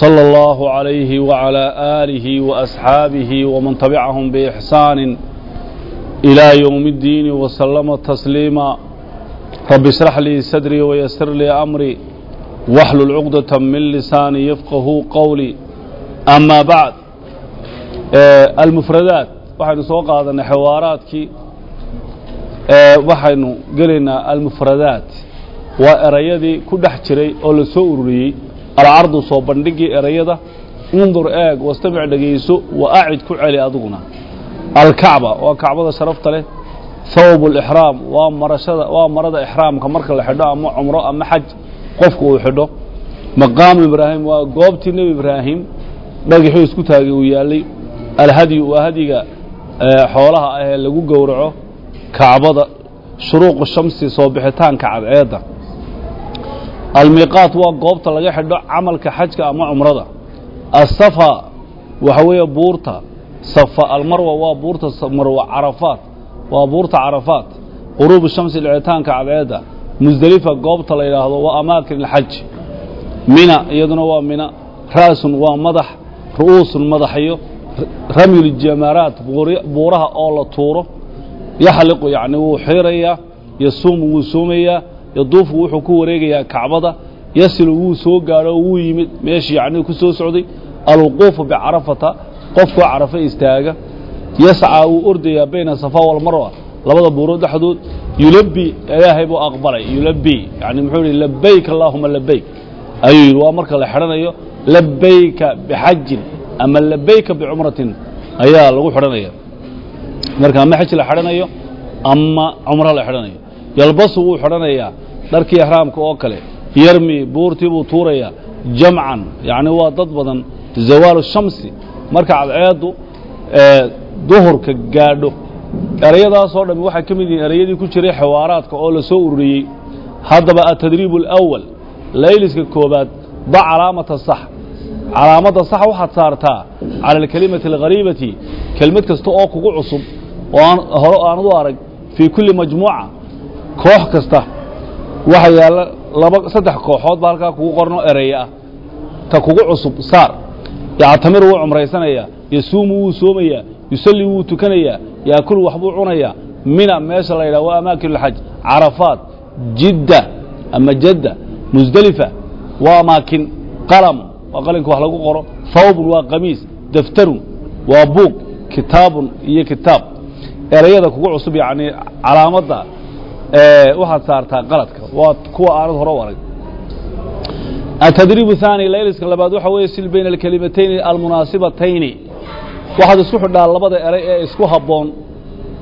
صلى الله عليه وعلى آله وأصحابه ومن تبعهم بإحسان إلى يوم الدين وسلم تسليما رب اشرح لي صدري ويسر لي أمري واحلل عقدة من لساني يفقه قولي أما بعد المفردات waxaynu soo qaadanay xawaaraadkii waxaynu gelaynaa almufradaat waa erayadii ku dhex jiray oo la soo ururiyey alcardu soo bandhigii erayada undur eeg wastamic dhegayso wa acid ku celi adiguna. Alkacba waa kacbada sharafta leh. Thawb lixraam waa marashada waa marada ixraamka marka la xidho ama cumro ama xaj qofku uu xidho. Maqaamu ibraahim waa goobtii nebi ibraahim dhagaxuu isku taagay uu yaalay. Alhadyu waa hadyiga xoolaha ah ee lagu gowraco kacbada. Shuruuqu shamsi soo bixitaanka cadceedda almiiqaat waa goobta laga xidho camalka xajka ama cumrada. Asafa waxa weeye buurta. Safa almarwa waa buurta marwa carafaat. Waa buurta carafaat. Quruubu shamsi dhicitaanka cadceedda musdelifa goobta la yidhaahdo waa amaakin alxaj mina iyaduna waa mina. Ra'sun waa madax. Ru'uusun madaxyo ramyuljamaaraat buuraha oo la tuuro. Yaxliqu yacni wuu xiirayaa yasuumu wuu soomayaa yaduufu wuxuu ku wareegayaa kacbada yasilu wuu soo gaadho wuu yimid meeshii yacni ku soo socday. Alwuquufu bicarafata qofkoo carafa istaaga. Yascaa wuu ordayaa bayna safa walmarwa labada buurood dhexdood. Yulabi ilaahay buu aqbalay yulabi yani muxuu yihi labayk allaahuma labayk ayuu yidhi waa marka la xidhanayo labayka bixajin ama labayka bicumratin ayaa lagu xidhanaya marka ama xaj la xidhanayo ama cumro la xidhanayo. Yalbasu wuu xidhanayaa dharkii ixraamka oo kale yarmi buurtii buu tuurayaa jamcan yacni waa dad badan zawaalu shamsi marka cadceeddu duhurka gaadho. Erayadaasoo dhammi waxay ka mid yihiin erayadii ku jiray xawaaraadka oo la soo ururiyey. Haddaba atadriib alawal layliska koobaad da calaamata sax. Calaamadda sax waxaad saartaa cala alkelimati alghariibati kelmad kasta oo kugu cusub oo aan hore aanad u arag fii kulli majmuuca koox kasta waxa yaalla laba saddex kooxood ba halkaa kugu qorno eraya ah ta kugu cusub saar. Yactamiru wuu cumraysanayaa yasuumu wuu soomayaa yusalli wuu tukanayaa yaakulu waxbuu cunayaa mina meesha la yidhaha waa amaakin alxaj carafaat jidda ama jadda musdelifa waa amaakin qalam waa qalinka wax lagu qoro thawbun waa qamiis daftarun waa buug kitaabun iyo kitaab. Erayada kugu cusub yacni calaamadda waxaad saartaa qaladka. Waa kuwa aanad hore u arag. Atadriib haani layliska labaad waxa weeye sil bayna alkelimatayni almunaasibatayni waxaad isku xidhaa labada eray ee isku habboon.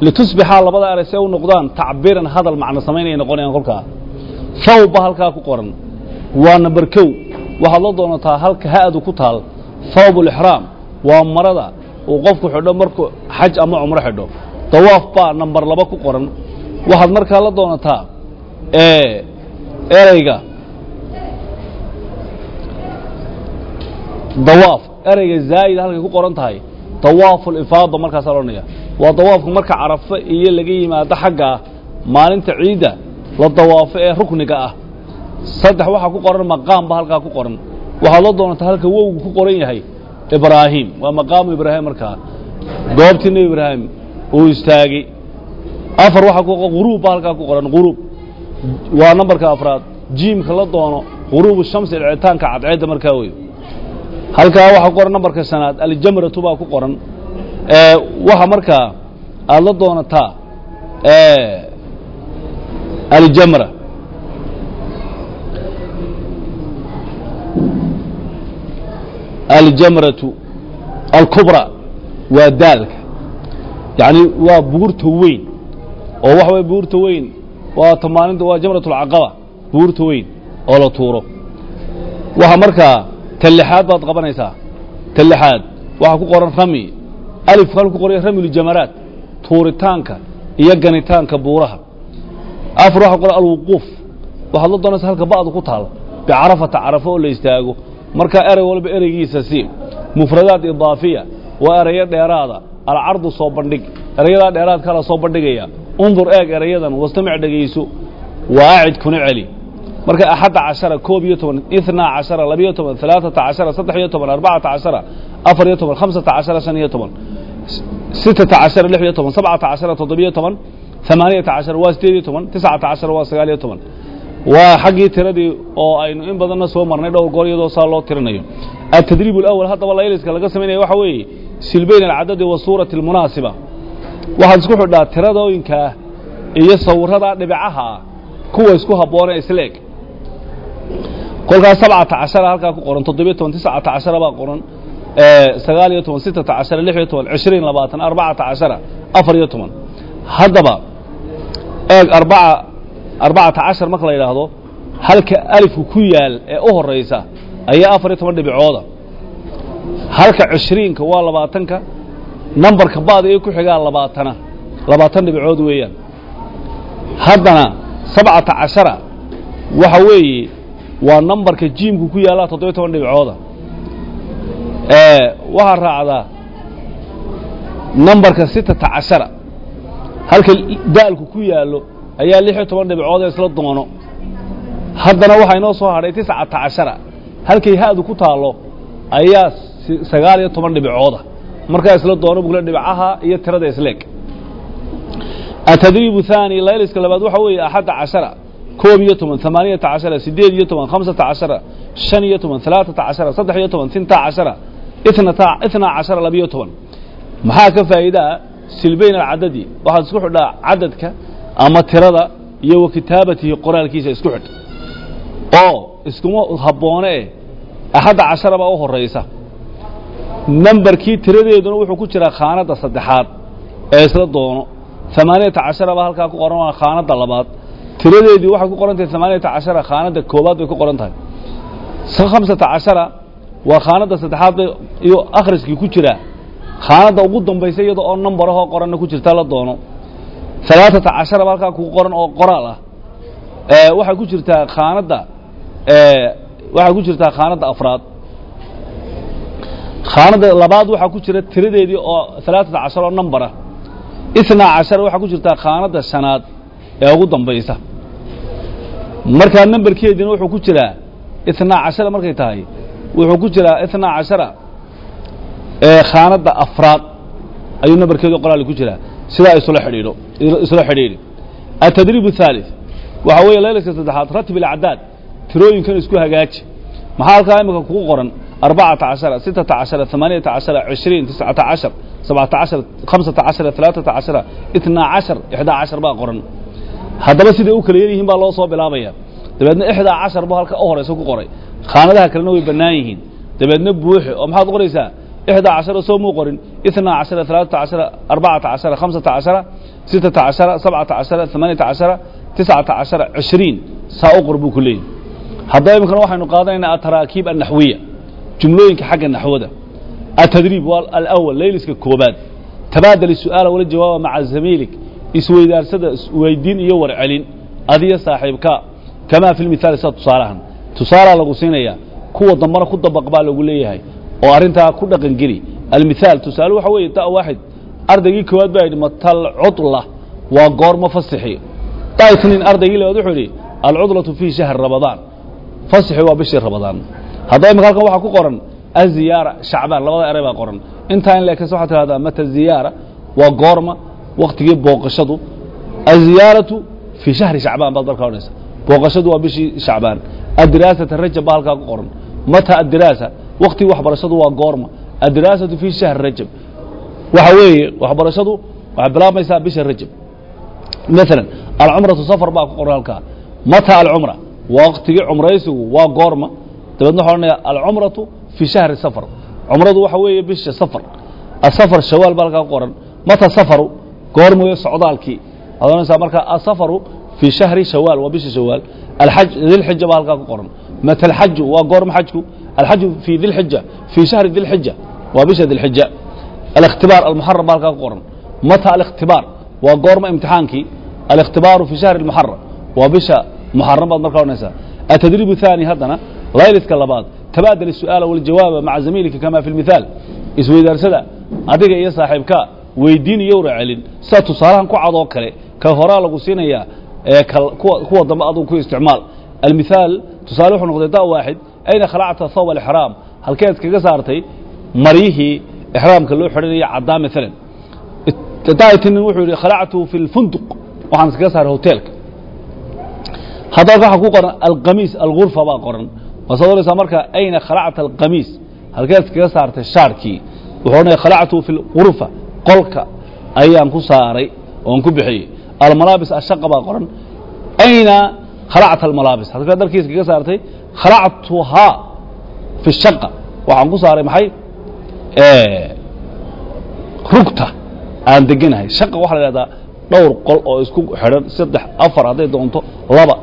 Litusbixaa labada eray ay u noqdaan tacbiiran hadal macno samaynaya noqonayaan kolkaa. Thawba halkaa ku qoran. Waa namber kow waxaad la doonataa halka ha-du ku taal. Thawb ulixraam waa marada uu qofku xidho markuu xaj ama cumro xidho. Dawaaf baa namber laba ku qoran waxaad markaa la doonataa ereyga. Dawaaf ereyga zaa'id halkay ku qoran tahay. Dawaafulifaada markaasaa loodhanaya waa dawaafka marka carafe iyo laga yimaado xagga ah maalinta ciidda la dawaafo ee rukniga ah. Saddex waxaa ku qoran maqaam ba halkaa ku qoran. Waxaad la doonataa halka wowgu ku qoran yahay ibraahim. Waa maqaamu ibraahim markaa. Goobtii nebi ibraahim uu istaagay afar waxaa ku guruub ba halkaa ku qoran guruub waa nambarka afraad. Jiimka la doono guruubu shamsi dhicitaanka cadceedda markaa wey halkaa waxaa ku qoran nambarka shanaad aljamratu baa ku qoran. Waxa markaa aad la doonataa aljamra. Aljamratu alkubra waa daalka. Yacni waa buurta weyn oo waxa weye buurta weyn. Waa tamaaninta waa jamrat alcaqaba buurta weyn oo la tuuro. Waxa markaa ta lixaad baad qabanaysaa. Ta lixaad waxaa ku qoran rami. Alifka halku qoraya ramiljamaraat tuuritaanka iyo ganitaanka buuraha. Afar waxaa qoran alwuquuf. Waxaad la doonaysa halka ba'du ku taal bicarafata carafo oo la istaago. Markaa erey walba ereygiisa si mufradaat idaafiya waa erayo dheeraada. Alcardu soo bandhig erayadaa dheeraadka la soo bandhigaya undur eeg erayadan wastamic dhegayso waacid kuna celi marka axadda cashara koob iyo toban itnaa cashara labiyo toban alaaثata cashara saddex iyo toban arbacata cashara afar iyo toban khamsata cashara shan iyo toban sittata cashara lix iyo toban sabcata cashara toddobiyo toban ثamaaniyata cashara waa sideed iyo toban tiscata cashara waa sagaal iyo toban waa xaggii tiradii oo aynu in badanna soo marnay dhowr goor iyadoo saa loo tirinayo التdريب الأول haddaba layliska laga samaynaya waxa weeye silbayn الcadadi wasuuraةi الmunaasiba waxaad isku xidhaa tiradooyinkaa iyo sawiradaa dhibicaha ah kuwa isku habboone isleeg kolkaas sabcata cashara halkaa ku qoran toddobiyo toban tiscata cashara baa qoran sagaal iyo toban sittata cashara lix iyo toban cishriin labaatan arbacata cashara afar iyo toban. Haddaba eeg arbaca arbacata cashar marka la yidhaahdo halka alifku ku yaal ee u horaysa ayaa afar iyo toban dhibicooda. Halka cishriinka waa labaatanka nambarka ba'da ee ku xigaa labaatana. Labaatan dhibicood weeyaan. Haddana sabcata cashara waxa weeye waa nambarka jiimku ku yaallaa toddobiyo toban dhibicooda waxaa raacdaa nambarka sittata cashara. Halka daalku ku yaallo ayaa lix iyo toban dhibicood ee isla doono haddana waxaa inoo soo hadhay tiscata cashara. Halkay ha'du ku taallo ayaa sagaal iyo toban dhibicooda markaa isla doono bukle dhibicaha iyo tirada isleeg atadriib thaani layliska labaad waxa weeye axadda cashara koob iyo toban amaaniyata cashara sideed iyo toban khamsata cashara shan iyo toban alaaثata cashara saddex iyo toban tinta cashara itnaa cashara labiyo toban. Maxaa ka faa'iidaa silbayn alcadadi waxaad isku xidhaa cadadka ama tirada iyo wa kitaabatihi qoraalkiisa isku xidh. Oo iskuma habboone eh axadda cashara u horaysa nambarkii tiradeeduna wuxuu ku jiraa khaanadda saddexaad ee isla doono. Amaaniyata cashara baa halkaa ku qoran waa khaanadda labaad. Tiradeedii waxay ku qoran tahay amaaniyata cashara khaanadda koobaad bay ku qoran tahay. Khamsata cashara waa khaanadda saddexaad bay iyo akhriskii ku jiraa. Khaanadda ugu dambaysa iyada oo nambarahoo qoranna ku jirta la doono. Alaaثata cashara baa halkaa kugu qoran oo qoraal ah. Waxay ku jirtaa khaanadda waxay ku jirtaa khaanadda afraad khaanadda labaad waxaa ku jira tiradeedii oo alaaثata cashar oo nambarah itnaa cashara waxaa ku jirtaa khaanadda shanaad ee ugu dambaysa markaa nambarkeediina wuxuu ku jiraa itnaa cashara markay tahay wuxuu ku jiraa itnaa cashara ee khaanadda afraad ayuu nambarkeedu qoraali ku jiraa sidaa isula xidhiidho isula xidhiidhi atadriib الثaalث waxaa weeye laylaska saddexaad ratib ilacdaad tirooyinkan isku hagaaji maxaa halkaa imika kugu qoran Cashara sittata cashara amaaniyata cashara cishriin tiscata cashar sabcata cashar khamsata cashara alaaثata cashara itnaa cashar ixdaa cashar baa qoran haddaba siday u kala yar yihiin baa loo soo bilaabaya dabeedna ixdaa cashar buu halka u horaysa ku qoray khaanadaha kalena way bannaan yihiin dabeedna buuxi oo maxaad qoraysaa ixdaa cashara soo muu qorin itnaa cashara alaaثata cashara arbacata cashara khamsata cashara sittata cashara sabcata cashara amaaniyata cashara tiscata cashara cishriin saa u qor jumlooyinka xagga naxwada atadriib waa alawal layliska koobaad. Tabaadal isu'aala wala jawaaba maca zamiilik isweydaarsada weydiin iyo warcelin. Adiyo saaxiibka kamaa fi lmithaali sida tusaalahan. Tusaalaa lagu siinayaa kuwa dambana ku dabaq baa lagu leeyahay oo arrintaa ku dhaqan geli. Almithaal tusaale waxa weeye da waaxid ardaygii koowaad baa yidhi matal cudla waa goormo fasixi. Da itniin ardaygii labaad wuxuu yidhi alcudlatu fii shahri ramadaan. Fasixi waa bishii ramadaan haddaba imika halkan waxaa ku qoran aziyaara shacbaan labada eray baa qoran. Intaa in leekasa waxaa tidhahdaa mata ziyaara waa goorma waktigii booqashadu. Aziyaaratu fii shahri shacbaan baad markaa odhanaysa. Booqashadu waa bishii shacbaan. Adiraasata rajab baa halkaa ku qoran. Mata adiraasa waktigii waxbarashadu waa goorma. Adiraasatu fii shahri rajab. Waxa weeye waxbarashadu waxay bilaabmaysaa bisha rajab. Maalan alcumratu safar baa ku qoran halkaa. Mata alcumra waktigii cumraysigu waa goorma dabeedna waxaa odhanaya alcumratu fii shahri safar. Cumradu waxa weeye bisha safar. Asafar shawaal baa qoran. Mata safaru goor mooye socdaalkii. Waxaad marka asafaru fii shahri shawaal waa bisha shawaal. Alxaj dilxija baa halkaa ku qoran. Mata alxaju waa goorma xajku alxaju fii dilxija fii shahri dilxija waa bisha dilxija alikhtibaar almuxaram baa halkaa ku qoran. Mata alikhtibaar waa goorma imtixaankii. Aliktibaaru fii shahri almuxaram waa bisha muxaram baad markaa odhanaysaa. Atadriib ثaani layliska labaad تباdل السؤaaل والجawاaب maعa زamيلka كama في المثال isweydaarsada adiga iyo saaxiibka weydiin iyo wra celin sida tusaalahan ku cadoo kale ka horaa lagu siinayaa ee kuwa dambe adug ku isticmaal المثاal tusaale wuxuu noqday da waaxid أyna khalacta thوب الإحrاam halkeed kaga saartay maryihii إحraamka loo xidhanaya caddaa maalan daitinin wuxuu yidhi khalactu fi اlfunduq waxaan iskaga saaray hoteelka haddaba waxaa ku qoran alqamiis algurfa baa qoran wasaad odhanaysaa marka ayna khalacta alqamiis? Halkeed iskaga saartay shaarkii. Wuxuu odhanaya khalactu fi lgurfa qolka ayaan ku saaray oon ku bixiyey. Almalaabis ashaqa baa qoran. Ayna khalacta almalaabis? Halkeed darkii iskaga saartay khalactuhaa fi shaqa. Waxaan ku saaray maxay? Rugta aan deganahay. Shaqa waxaa la ihahdaa dhowr qol oo isku xidhan saddex afar hadday doonto laba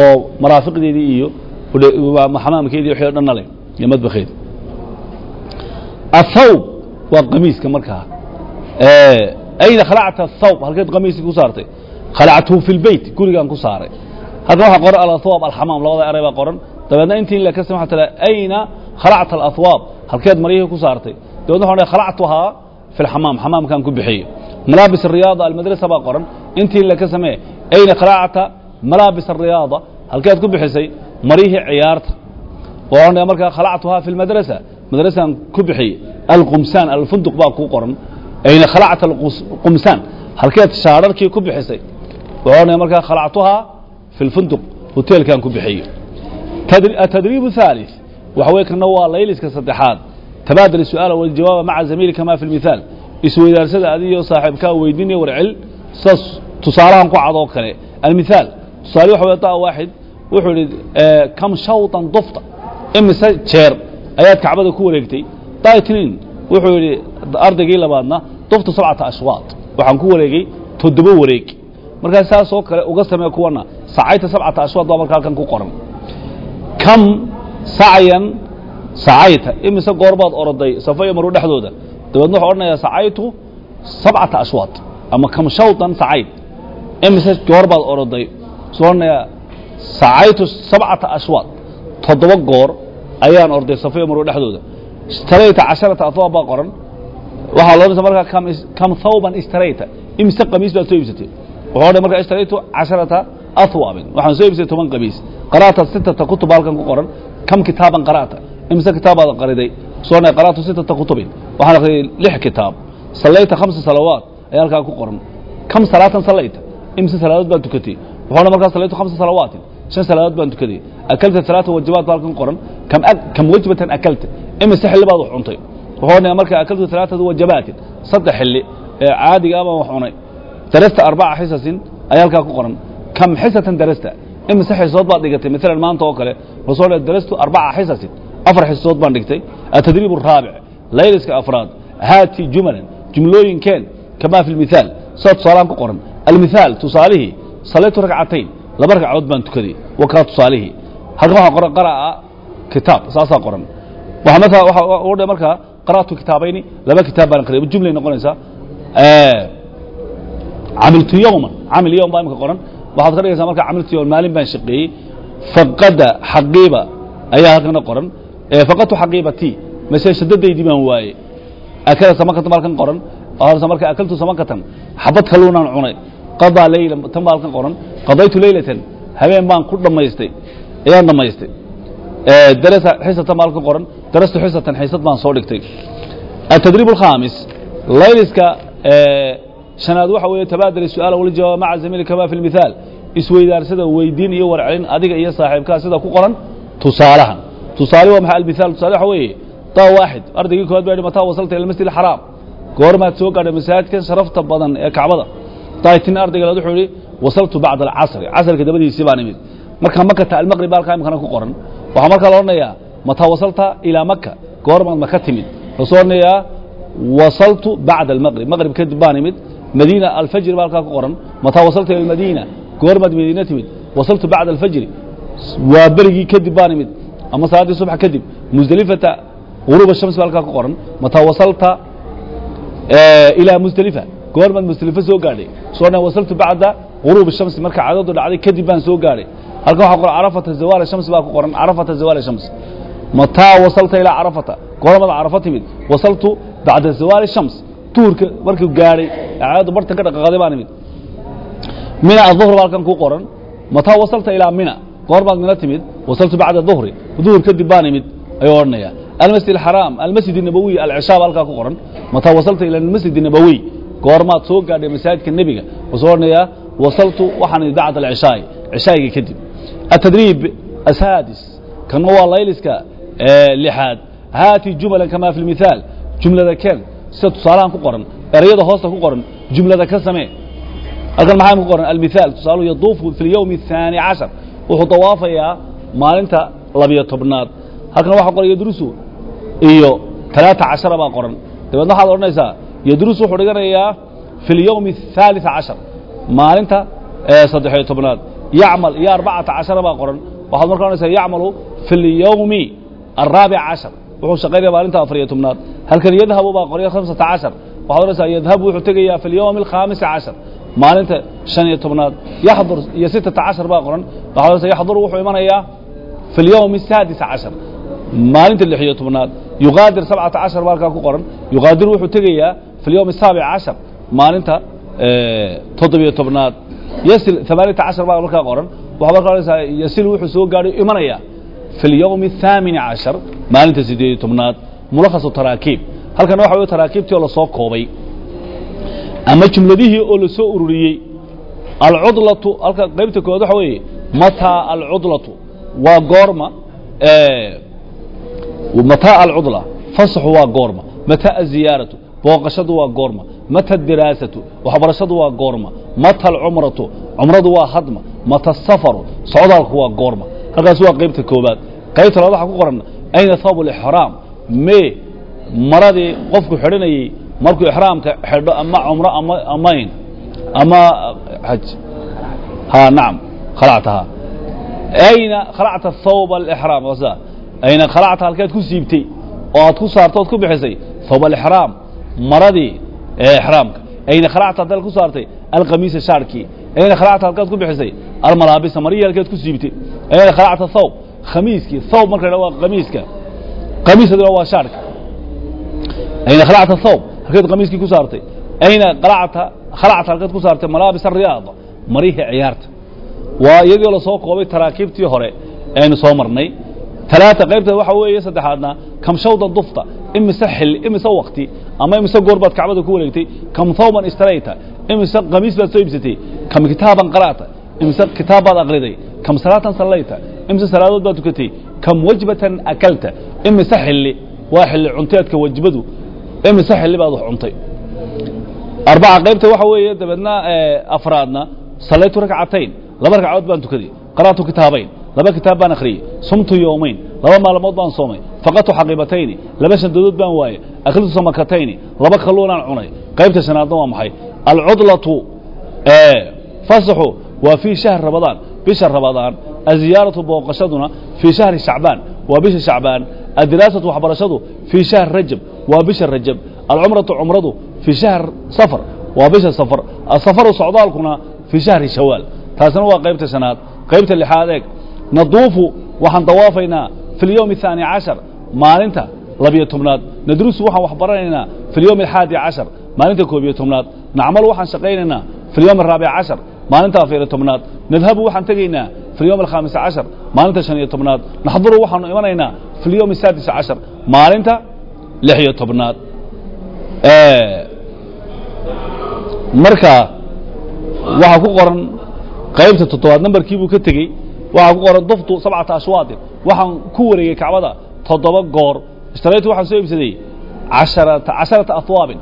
oo maraafiqdeedii iyo xamaamkeedi wxi o dhan nale iyo madbakeedi athawb waa qamiiska markaa ayna khalacta athawb halkeed qamiiskii ku saartay. Khalactuhu fi lbeyt gurigaan ku saaray. Haddana waxaa qoran alathwaab alxamaam labada eray baa qoran. Dabeedna intii la kasima waxaa tala ayna khalacta alathwaab halkeed maryihii ku saartay. Dabeedna waxaan dhahay khalactuhaa fi alxamaam xamaamkan ku bixiyey. Malaabis ariyaada almadrasa baa qoran. Intii la ka samee ayna khalacta malaabis ariyaada halkeed ku bixisay marihii ciyaarta oo markaa khalactuhaa في المدرسة مدرسان ku bixiye القمسان الفندق baa ku qoran أين خلعت القمسان halkeed shaararkii ku bixisay oo markaa khalactuhaa في الفندق hoteelkan ku bixiye التدريب الثالث waxa wey kana waa layliska saddexaad تباdل السؤaaل والجawاaب maعa زamيل كama في المثاaل isweydaarsada adiyo saaxiibkaa weydiinaya warcel sidaas tusaalahan ku cadoo kale المثاaل tusaale waxa da waaxid wuxuu idhi kam shawطan dufta. Imise jeer ayaad kacbada ku wareegtay. Daitnin wuxuu yidhi ardaygii labaadna dufta sabcata ashwaad waxaan ku wareegay toddobo wareeg. Markaa saasoo kale uga samee kuwana sacayta sabcata ashwaad baa marka halkan ku qoran. Kam sacyan sacayta. Imise goor baad oroday safo iyo maru dhexdooda. Dabeedna wuxuu odhanayaa sacaytu sabcata ashwaad ama kam shawtan sacayd imise goor baad oroday suu odhanayaa sacaytu sabcata ashwaad toddoba goor ayaan orday safo iyo maru dhexdooda ishtarayta casharata athwaab baa qoran waxaa loodhanaysa markaa kam thawban ishtarayta imise qamiis baad soo iibsatay wuxuu odhanaya markaa ishtaraytu casharata athwaabin waxaan soo iibsatay toban qamiis qara'ta sitata kutub halkan ku qoran kam kitaaban qara'ta imise kitaabaad qariday soo qara'tu sitata kutubin waxaan akhriyay lix kitaab sallayta khamsa salawaat ayaa halkaa ku qoran kam salaatan sallayta imise salaadood baan tukatay wuxuuna markaa salaytu hamsa salawaatin. Shan salaadood baan tukaday akalta salaata wajibaad ba halkan qoran. Kam kam wajbatan akalta. Imise xilli baad wax cuntay wuxuuna markaa akaltu salaatata wajabaatin saddex xilli ee caadiga ah abaan wax cunay. Darasta arbaca xisasin ayaa halkaa ku qoran. Kam xisatan darasta? Imise xisood baad dhigatay. Maalan maanta oo kale wuxuu soo darastu arbaca xisasin. Afar xisood baan dhigtay. Atadriib araabic layliska afraad. Haati jumalan jumlooyinkeen kamaa fi lmithaal saa tusaalaan ku qoran. Almithaal tusaalihii salaytu ragcatayn laba ragcadood baan tukaday wakaa tusaalihii halkan waxaa qoran qara'a kitaab saasaa qoran. Waxaa markaa waxa u dhe markaa qara'tu kitaabayni laba kitaab baan aqriyay jumlay noqonaysaa camiltu yowman camil yowm baa imika qoran. Waxaad ka dhigaysaa markaa camiltu yowm maalin baan shaqeeyey. Faqada xaqiiba ayaa halkana qoran. Faqadtu xaqiibatii mase shadadaydii baan waaye akala samakatan baa halkan qoran. Horse marka akaltu samakatan xabad kaluunaan cunay qadaa leylan tan baa halkan qoran. Qadaytu leylatan habeen baan ku dhammaystay ayaan dhammaystay darasa xisatan baa halkan qoran. Darastu xisatan xiisad baan soo dhigtay. Atadriib alkhaamis layliska shanaad waxa weeye tabaadali su'aala wala jawaaba maca zamiili kama fi lmithaal isweydaarsada weydiin iyo warcelin adiga iyo saaxiibkaa sida ku qoran tusaalahan. Tusaale waa maxay? Almithaal tusaale waxa weeye daa waaxid ardaygii koowaad baa yidhi mataa wasalta ila masjid alxaraam goormaad soo gaadhay masaajidkan sharafta badan ee kacbada daayitin ardayga wuxuu yidhi wasaltu bacda alcasri. Casrka dabadiisii baan imid marka makata almaqrib halkaa imkana ku qoran. Waxaa markaa la odhanayaa mataa wasalta ilaa maka goormaad maka timid. Wuxuu soo odhanayaa wasaltu bacda almaqrib. Maqrib kadib baan imid madiina alfajri baa halkaa ku qoran. Mataa wasalta ila almadiina goormaad madiina timid. Wasaltu bacda alfajri waa berigii kadib baan imid ama salaaddii subx kadib musdelifata غuruuba shamsi ba halkaa ku qoran. Mataa wasalta ilaa goormaad musdelifo soo gaadhay soo dhan wasaltu bacda غuruubi shamsi marka cadadu dhacday kadib baan soo gaadhay halkan waxaa qoran carafata zawaal shamsi baa ku qoran carafata zawaal shams mataa wasalta ilaa carafata goormaad carafo timid wasaltu bacda zawaal shams duhurka markuu gaadhay cadadu bartan ka dhaqaaqday baan imid mina aلظuhr ba halkan ku qoran mataa wasalta ilaa mina goormaad mina timid wasaltu bacda ظuhri duhur kadib baan imid ayuu odhanaya almasjid اxaraam almasjid الnabowiy alcishaa ba halkaa ku qoran mataa wasalta ila almasjid الnabowiy goormaad soo gaadhay masaajidka nebiga wuxuu odhanayaa wasaltu waxaan imid bacda alcishaai cishaa'iga kadib atadriib asaadis kanna waa layliska lixaad haati jumalan kama fi lmithaal jumlada ken sida tusaalahan ku qoran erayada hoosta ku qoran jumlada ka samee halkan maxaa ku qoran almithaal tusaaluhu yaduufu fi اlyowmi الثaani cashar wuxuu dawaafayaa maalinta labiyo tobnaad halkan waxa qoran yadrusu iyo talaata cashara baa qoran dabeedna waxaad odhanaysaa yadrusu wuxuu dhiganayaa fi اlyowmi الثaaliث cashar maalinta saddexiyo tobnaad yacmal iyo arbacata cashara baa qoran waxaad marka odhanaysaa yacmalu fi اlyowmi الraabic cashar wuxuu shaqaynaya maalinta afariyo tobnaad halkan yadhabu baa qorya hamsata cashar waxaad odhanaysaa yadhabu wuxuu tegayaa fi اlyowmi الkhaamisi cashar maalinta شhan iyo tobnaad yaxdur iyo sitata cashar baa qoran waxaad odhanaysaa yaxduru wuxuu imanayaa fi اlyowmi الsaadis cashar maalinta lix iyo tobnaad yugaadir sabcata cashar baa halkaa ku qoran yugaadiru wuxuu tegayaa fi اlyowmi الsaabic cashar maalinta toddobiyo tobnaad yasil amaaniyata cashar baa markaa qoran waxaa markaa odhanaysaa yasil wuxuu soo gaadhay imanaya fi اlyowmi الthaamini cashar maalinta sideed iyo tobnaad mulakhasu taraakiib halkan waxa wey taraakiibtii oo lasoo koobay ama jumladihii oo la soo ururiyey alcudlatu halka qaybta koowaad waxa weeye mataa alcudlatu waa goorma mataa alcudla fasaxu waa goorma mataa aziyaaratu booqashadu waa goorma mata diraasatu waxbarashadu waa goorma mata alcumratu cumradu waa hadma mata asafaru socdaalku waa goorma. Halkaas waa qaybta koobaad qaybta labaad waxaa ku qoran ayna thawb alixraam mee maradii qofku xidhanayey markuu ixraamka xidho ama cumro ama amayn ama xaj ha nacam khalactaha ayna khalacta thawb alixraam ayna khalacta halkeed ku siibtay oo aad ku saarto ku bixisay thawb alixraam maradii exraamka ayna khalacta haddaad ku saartay alqamiisa shaarkii. Ayna khalacta halkaad ku bixisay almalaabisa marihii halkeed ku siibtay. Ayna khalacta thawb khamiiskii. Thawb marka waa qamiiska. Qamiisaduna waa shaarka. Ayna khalacta thawb halkeed qamiiskii ku saartay. Ayna khalacta khalacta halkeed ku saartay malaabis ariyaada marihii ciyaarta. Waa iyadoo la soo koobay taraakiibtii hore aynu soo marnay. Talaata qaybteed waxa weeye saddexaadna kamshawda dufta imise xil imise wakti ama imise goor baad kacbada ku wareegtay kam thawban ishtarayta imise qamiis baad soo iibsatay kam kitaaban qara'ta imise kitaab baad aqriday kam salaatan sallayta imise salaadood baad tukatay kam wajbatan akalta imise xilli waa xilli cunteedka wajbadu imise xilli baad wax cuntay. Arbaca qaybta waxa weeye dabeedna afraadna sallaytu rakcatayn laba ragcadood baan tukaday qara'tu kitaabayn laba kitaab baan akhriyey sumtu yowmayn laba maalmood baan soomay. Faqadtu xaqiibatayni laba shandadood baan waaye akhritu samakatayni laba kalluunaan cunay. Qaybta shanaadna waa maxay? Alcudlatu fasaxu waa fii shahr rabadaan bisha rabadaan aziyaaratu booqashaduna fii shahri shacbaan. Waa bisha shacbaan adiraasatu waxbarashadu fii shahr rajab. Waa bisha rajab. Alcumratu cumradu fii shahr safar. Waa bisha safar. Asafaru socdaalkuna fii shahri shawaal. Taasina waa qaybta shanaad. Qaybta lixaad eeg. Naduufu waxaan dawaafaynaa fi اlyowm الثaanي caشhar maalinta labiyo tobnaad nadrusu waxaan wax baranaynaa fi اlyowm الxaadi caشhar maalinta koobiyo tobnaad nacmalu waxaan shaqaynaynaa fi اlyowm الraabic caشhar maalinta afariyo tobnaad nadhabu waxaan tegaynaa fi اlyowm الkhaamis caشhar maalinta شhan iyo tobnaad naxduru waxaanu imanaynaa fi اlyowm الsaadis caشhar maalinta lix iyo tobnaad marka waxaa ku qoran qaybta toddobaad nambarkii buu ka tegey waxaa ku qoran duftu sabcata ashwaadin waxaan ku wareegey kacbada toddoba goor. Ishtaraytu waxaan soo iibsaday casharata casharata ahwaabin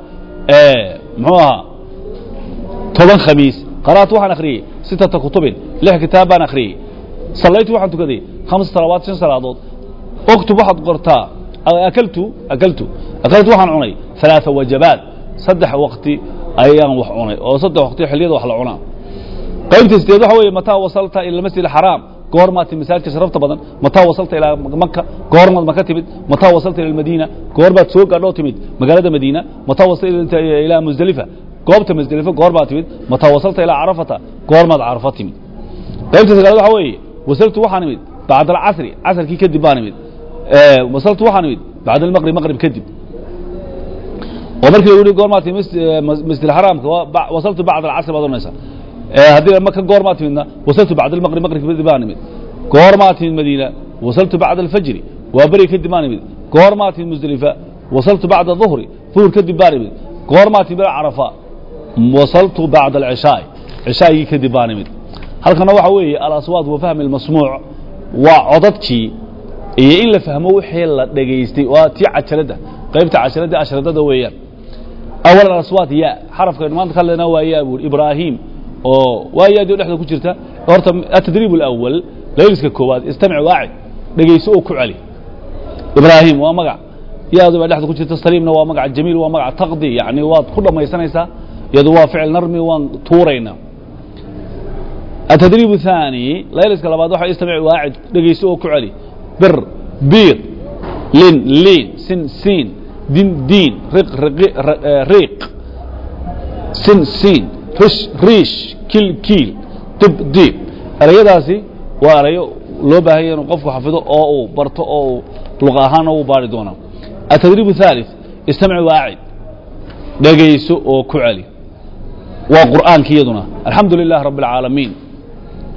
muxuu ahaa? Toban khamiis. Qara'tu waxaan akhriyey sitata kutubin. Lix kitaab baan akhriyey. Sallaytu waxaan tukaday khamsa salawaat shan salaadood. Oktub waxaad qortaa akaltu akaltu. Akaltu waxaan cunay ثalaثa wajabaat saddex waqti ayaan wax cunay oo saddex waqti xilliyada wax la cunaa. Qaybta sideed waxa weeye mataa wasalta ila masjid alxaraam goormaad timid masaajidka sharafta badan mataa wasalta ilaa maka goormaad maka timid mataa wasalta ila almadiina goorbaad soo gaadhoo timid magaalada madiina mataa wasalta ilaa musdelifa goobta musdelifa goorbaad timid mataa wasalta ilaa carafata goormaad carafa timid. Qaybta sagaalaad waxa weeye wasaltu waxaan imid bacda alcasri casarkii kadib baan imid wasaltu waxaan imid bacda almaqrib maqrib kadib. Oo markii lagu yihi goormaa timid masjid xaraamka wasaltu bacda alcasri baad oranaysaa haddii maka goormaa timidna wasaltu bacda almaqrib maqrib kadib baan imid goormaa timid madiina wasaltu bacda alfajri waa beri kadib baan imid goormaa timid musdelifa wasaltu bacda duhri duhur kadib baan imid goormaa timid carafa wasaltu bacda alcishaai cishaagii kadib baan imid halkana waxa weeye alaswaad wa fahmi almasmuuc waa codadkii iyo in la fahmo wixii la dhegaystay waa tii cajaladda qaybta cajaladda ashradada weeyaan. Awal alaswaad ya xarafkaynu maanta ka hadlaynaa waa ya buuri ibraahim oo waa yaadi o dhexda ku jirta horta atadriib alawal layliska koowaad istamic waacid dhegayso oo ku celi ibraahim waa magac yaadu baa dhexda ku jirta saliimna waa magac jamiil waa magac taqdi yani waad ku dhammaysanaysaa iyadu waa ficil narmi waan tuuraynaa التdريب الثاني layliska labaad waxa istamic waacid dhegayso oo ku celi bir biir lin liin sin siin din diin riq riiq sin siin rish riish kil kiil dib diib erayadaasi waa erayo loo baahanya inuu qofku xafido oo uu barto oo uu luq ahaana uu baari doonaa التdريب الثالث istamic waacid dhegayso oo ku celi waa qur'aanki iyaduna alxamdu لilah رab العaalamiin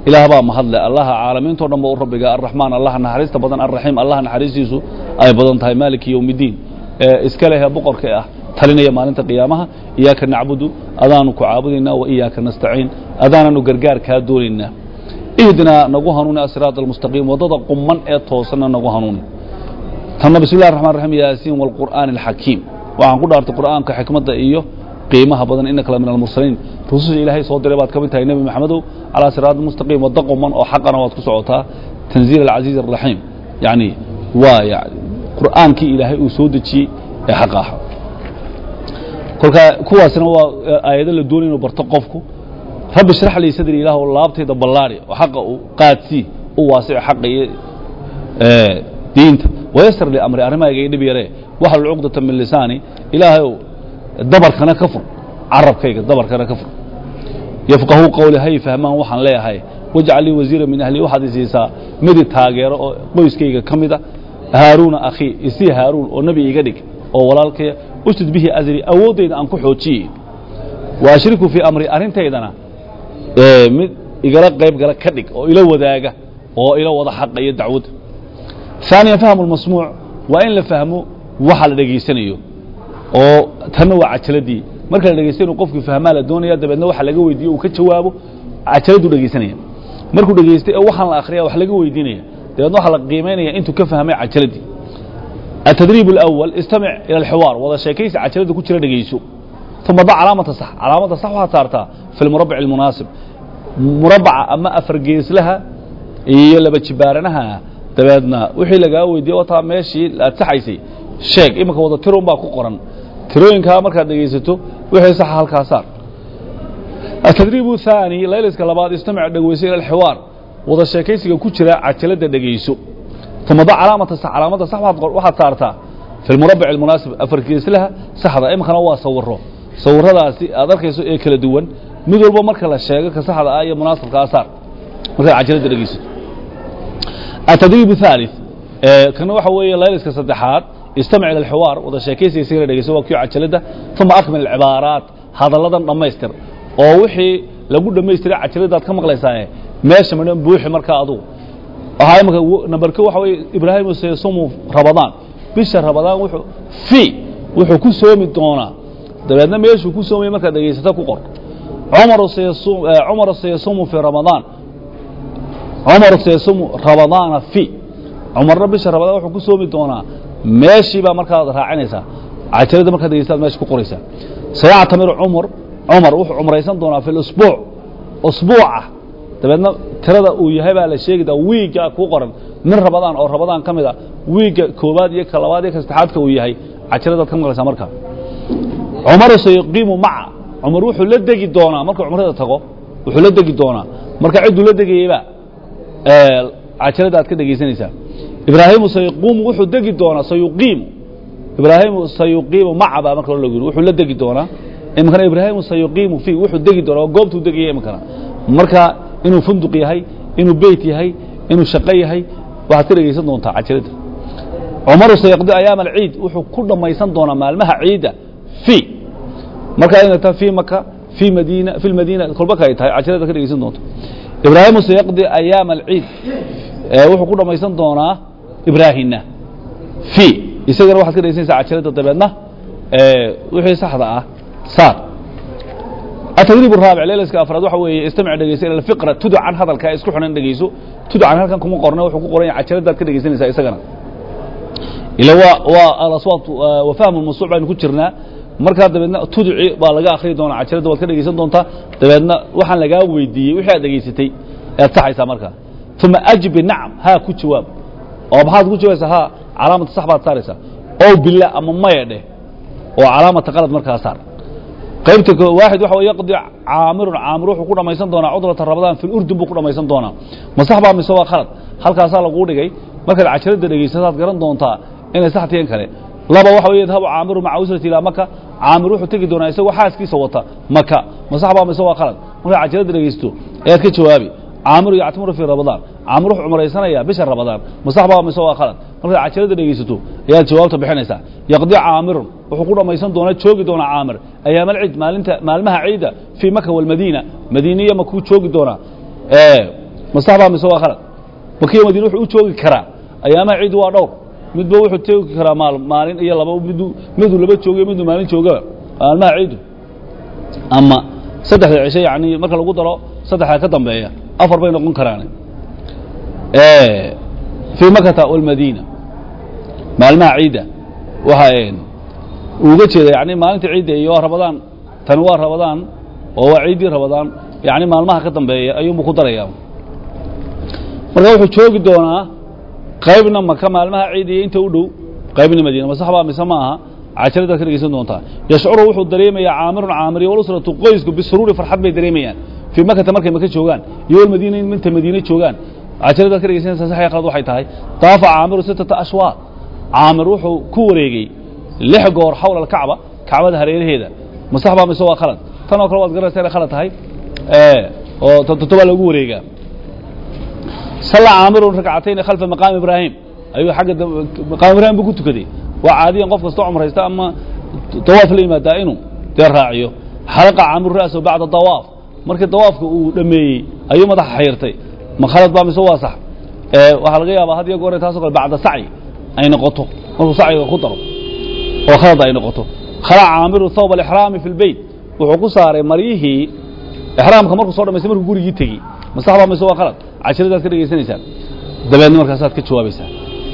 ilaah baa mahadle allaha caalamiintao dhan ba u rabbiga arraxmaan allaha naxariista badan arraxiim allaha naxariistiisu ay badan tahay maaliki yowmiddiin ee iska leh ee boqorka ah talinaya maalinta qiyaamaha iyaaka nacbudu adaanu ku caabudaynaa wa iyaaka nastaciin adaananu gargaar kaa doonaynaa ihdinaa nagu hanuuni asiraat almustaqiim waddada qumman ee toosanna nagu hanuuni. Tanna bismi llahi raxmaan raxiim yaasiin waalqur'aani alxakiim waxaan ku dhaartay qur'aanka xikmadda iyo qiimaha badan inaka la min almursaliin rususha ilaahay soo diray baad ka mid tahay nebi maxamedow calaa siraat mustaqiim wadda quman oo xaqana waad ku socotaa tanziil alcaziiz araxiim yani waa qur'aankii ilaahay uu soo dejiyey ee xaqa ah kolkaa kuwaasina waa aayado la doonay inuu barto qofku. Rabbi shrax lii sadri ilaah oo laabtayda ballaari oo xaqa uu qaadsii u waasico xaqa iyo diinta. Wayasar li amri arrimahayga dhib yaree. Waxal cuqdata min lisaani ilaahay dabarkana ka fur. Carabkayga dabarkana ka fur. Yafqahu qawli hay fahmaan waxaan leeyahay. Wajcal lii wasiira min ahli waxaad isiisaa midi taageero oo qoyskayga ka mida. Haaruuna akhii isii haaruun oo nebi iga dhig oo walaalkaya ustud bihi asri awooddayda aan ku xoojiyey wa ashriku fii amri arrintaydana mid igala qayb gala ka dhig oo ila wadaaga oo ila wada xaqa iyo dacwadda ثaaniya fahmu اlmasmuuc waa in la fahmo waxa la dhegaysanayo oo tanna waa cajaladii. Marka la dhegaystay qofkii fahmaa la doonaya dabeedna waxa laga weydiiyo uu ka jawaabo cajaladu dhegaysanaya. Markuu dhegaystay oo waxaan la akhriya wax laga weydiinaya. Dabeedna waxa la qiimaynaya intuu ka fahmay cajaladii التdريب الأول استمع إلى الحوار wada sheekaysi cajalada ku jira dhegayso ثuma ضع calaamata صح calaamada صح waxaad saartaa في المربع المنaaسب murabaca ama afargeeslaha iyo laba jibaaranaha dabeedna wixii lagaa weydiiye wataa meeshii aad saxaysay sheeg iminka wada tirun baa ku qoran tirooyinkaa markaad dhegaysato wixii saxa halkaa saar التdريب الثاني layliska labaad istamic dhegeyso ilى الحiwاar wada sheekaysiga ku jira cajalada dhegayso ثuma ضع calaamata صح calaamada صح waxaad saartaa في المربع المنaaسب afargeeslaha saxda iminkana waa sawiro sawiradaasi aad arkayso ee kala duwan mid walba marka la sheego ka saxda ah iyo munaasabkaa saar markaad cajalada dhegaysato التdريب الثالث kana waxa weeye layliska saddexaad istamic ilى الحiwاar wada sheekaysiga isagana dhegeyso waa kii cajalada ثuma akmil الcibaaraat hadalladan dhammaystir oo wixii lagu dhammaystiray cajaladaad ka maqlaysaaye meesha midhan buuxi markaa adugu waxaa imika number waxa weye ibraahim sayasumu rabadaan bisha rabadaan wuxuu fi wuxuu ku soomi doonaa. Dabeedna meeshuu ku soomaya markaad dhegaysata ku qor cumaru sayasum cumaru sayasumu fi ramadaan. Cumaru sayasumu ramadaana fi cumarna bisha rabadaan wuxuu ku soomi doonaa. Meeshii baa markaad raacinaysaa. Cajalada markaad dhegeystaad meesha ku qoraysaa sayactamiru cumar cumar wuxuu cumraysan doonaa fi lusbuuc usbuuca dabeedna tirada uu yahay baa la sheegi daa wiigga kuu qoran. Min rabadaan oo rabadaan ka mid a wiigga koobaad iyo ka labaad iyo ka saddexaadka uu yahay cajaladaad ka maqlaysaa markaa cumaru sayuqiimu maca. Cumar wuxuu la degi doonaa markuu cumrada tago wuxuu la degi doonaa. Marka cidduu la degayeyba cajalada aad ka dhegaysanaysaa ibraahimu sayuqiimu wuxuu degi doonaa sayuqiimu. Ibraahimu sayuqiimu maca baa marka lagu yidhi wuxuu la degi doonaa. Iminkana ibraahimu sayuqiimu fi wuxuu degi doonaa oo goobtuu degaya iminkana marka inuu funduq yahay inuu beyt yahay inuu shaqo yahay waxaad ka dhegaysan doontaa cajalada cumaru sayaqdi ayaam alciid wuxuu ku dhammaysan doonaa maalmaha ciidda fi marka inay tahay fi maka fi madiina fi lmadiina kolbaka ay tahay cajalada ka dhegaysan doonto ibraahimu sayaqdi ayaam alciid wuxuu ku dhammaysan doonaa ibraahimna fi. Isagana waxaad ka dhegaysanaysaa cajalada dabeedna wixii saxda ah saar atadriib raabic leelska afraad waxa weeye istamic dhegeysa ila alfiqra tudu can hadalkaa isku xidhan dhegeyso tuducan halkan kuma qorna wuxuu ku qoran yahay cajaladaad ka dhegeysanaysaa isagana. Ila waa waa alaswaat wa uh, fahmu mawsuuc baynu ku jirnaa. Markaa dabeedna tuduci baa laga akhriyi doonaa cajalada waad ka dhegeysan doontaa. Dabeedna waxaan lagaa weydiiyey wixii aad dhegeysatay ead saxaysaa markaa. Uma ajbi nacam haa ku jawaab. Oo maxaad ku jawaabaysaa haa calaamata sax baad saaraysaa. Ow bila ama maya dheh oo calaamata qalad markaa saar qaybta waaxid waxa yaqdi caamirun caamir wuxuu ku dhammaysan doonaa cudlata rabadaan fi urdun buu ku dhammaysan doonaa. Ma mise waa khalad. Halkaasaa laguu dhigay. Markaad cajalada dhegaysataad garan doontaa inay sax tiyan kale. Laba waxa weeye yadhabu caamiru maca usrati ilaa maka caamir wuxuu tegi doonaa isagoo xaaskiisa wata maka ma mise waa khalad. Markaad cajalada dhegaysto ayaad ka jawaabi caamiru yactamiru fii rabadaan caamir wuxuu cumraysanayaa bisha rabadaan ma sax baa mise waa khalad. Markaad cajalada dhegaysato ayaad jawaabta bixinaysaa yaqdi caamirun wuxuu ku dhammaysan doonaa joogi doonaa caamir ayaam alciid maalinta maalmaha ciida fii maka walmadiina madiiniya makuu joogi doonaa. Ma sax baa mise waa khalad. Makiya madiina wuxuu u joogi karaa. Ayaamaha ciid waa dhowr. Midba wuxuu joogi karaa maal maalin iyo laba midu miduu laba joogiyo miduu maalin joogaba maalmaha ciidu. Ama saddexda cisho yani marka lagu daro saddexda ka dambeeya afar bay noqon karaan. Fii makata walmadiina maalmaha ciidda waxa uga jeeda yani maalinta ciidda iyo rabadaan tani waa rabadaan oo waa ciiddii rabadaan yani maalmaha ka dambeeya ayuunbu ku daraya marka wuxuu joogi doonaa qaybna maka maalmaha ciidda iyo inta u dhow qaybna madiina ma sax baa mise ma aha cajaladaad ka dhegeysan doontaa. Yashcuru wuxuu dareemayaa caamirun caamir iyo walusratu qoysku bisuruuri farxad bay dareemayaan fii makata markay maka joogaan iyo walmadiina inta madiine joogaan cajaladaad ka dhegeysanaysaa sax iyo qalad waxay tahay daafa caamiru sittata ashwaaq caamir wuxuu ku wareegey lix goor xawla alkacba kacbada hareeraheeda ma sax baa mise waa khalad tan oo kale waad garanaysa inay khalad tahay oo todobaa lagu wareegaa salla caamirun rakcatayni khalfa maqaami ibraahim ayuu xagga maqaam ibrahim buu ku tukaday waa caadiyan qof kastoo cumraysta ama dawaaf la yimaadaa inuu dee raaciyo xalaqa caamiru ra'sahu bacda dawaaf markii dawaafka uu dhameeyey ayuu madaxa xayrtay. Ma khalad baa mise waa sax. Waxaa laga yaabaa had iyo goor taasoo kale bacda sacyi ay noqoto. Markuu sacyiga ku daro oo khalad ay noqoto. Khalaca caamiru thawb alixraami fi lbeyt wuxuu ku saaray maryihii ixraamka markuu soo dhamaystay markuu gurigii tegi ma sax baa mise waa khalad. Cashiradaad ka dhegaysanaysaa dabeedna markaasaad ka jawaabaysaa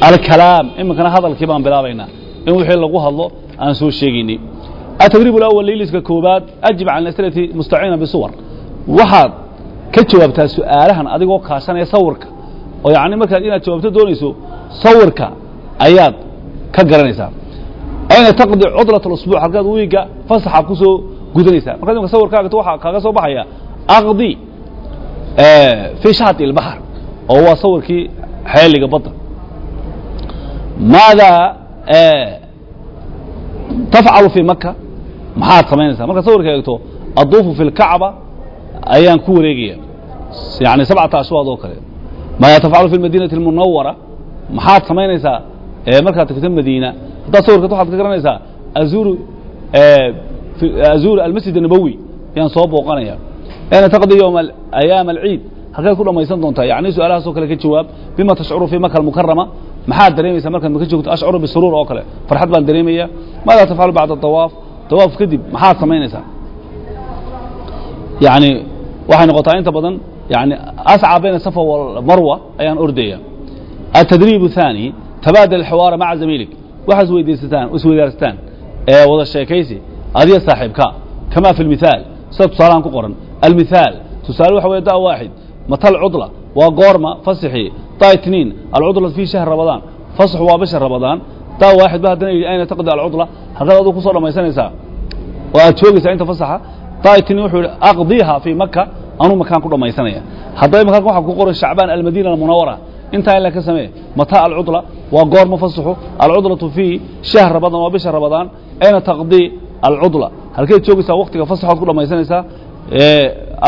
alkalaam iminkana hadalkii baan bilaabaynaa in wixii lagu hadlo aan soo sheegaynay. Atadriib alawal liiliska koobaad ajib can asilati mustaciina bisuwar waxaad ka jawaabtaa su'aalahan adigoo kaasanaya sawirka. Oo yacni markaad inaad jawaabto doonayso sawirka ayaad ka garanaysaa. Ayna taqdi cudlat alasbuuc halkaad wiigga fasaxaad ku gudanaysaa. Markaad imka sawirkaagto waxaa kaaga soo baxaya aqdi fii shaati ilbahar oo waa sawirkii xeeliga badda. Maadaa tafcalu fii maka maxaad samaynaysaa markaad sawirka eegto aduufu fi اlkacba ayaan ku wareegaya yani sabcata ashwaad oo kale. Maa tafcalu fi madiinati اlmunawara maxaad samaynaysaa markaad tagto madiina? Haddaad soo warkato waxaad ka garanaysaa azuru azuuru almasjid nabowi yaan soo booqanaya. Ana taqdi ym ayaam alciid. Halkeed ku dhammaysan doontaa yani su'aalahaasoo kale ka jawaab bima tashcuru fii maka almukarama maxaad dareemaysaa markaad maka joogto ashcuru bisuruur oo kale. Farxad baan dareemaya. Maadaa tafcalu bacda awaaf dawaaf kadib maxaad samaynaysaa? Yani waxay noqotaa inta badan yani ascى bayna safa walmarwa ayaan ordaya التdريب الثاني تبادل الحوار مع زميلك waxaa isweydiisataan isweydaarsataan ee wada sheekaysi adiga saaxiibka kama fi الmiثaal sida tusaalahan ku qoran almithaal tusaale waxa weye da waaxid mata alcudla waa goorma fasixi da itniin alcudla fi shahr ramadaan fasaxu waa bisha ramadaan da waaxid ba haddana yidhi ayna taqdi alcudla halkaad aduu kusoo dhammaysanaysaa oo aad joogaysaa inta fasaxa da itniin wuxuu yidhi aqdiha fii maka anuu makaan ku dhammaysanaya. Haddaba makaan waxaa ku qoran shacbaan almadiina almunawara intaa ila ka samee mataa alcudla waa goorma fasaxu alcudlatu fii shahr ramadaan waa bisha ramadaan ayna taqdii alcudla. Halkeed joogaysaa waktiga fasaxood ku dhammaysanaysaa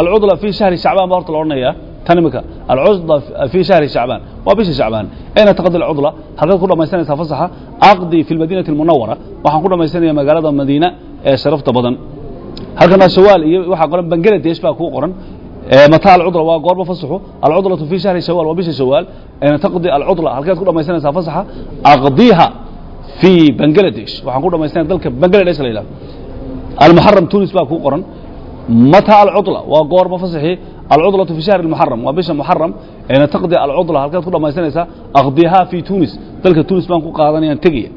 alcudla fii shahri shacbaan baa horta la odhanayaa. Tan imika alcudla fii shahri shacbaan waa bisha shacbaan ayna taqdi alcudla. Halkeed ku dhammaysanaysaa fasaxa aqdii fi lmadiinati almunawara waxaan ku dhammaysanaya magaalada madiina ee sharafta badan halkana shawaal iyo waxaa qoran bangaladesh baa kuu qoran. Mataa alcudla waa goorma fasaxu. Alcudlatu fii shahri shawaal waa bisha shawaal taqdi alcudla halkeed ku dhammaysanaysaa fasaxa. Aqdiiha fii bangaladesh waxaan ku dhammaysanaya dalka bangaladesh la yidhaha almuxaram tunis baa kuu qoran. Mataa alcudla waa goorma fasaxii alcudlatu fi shahri muxaram waa bisha muxaram ayna taqdi alcudla halkeed ku dhammaysanaysaa aqdiiha fii tunis. Dalka tunis baan ku qaadanayaan tegaya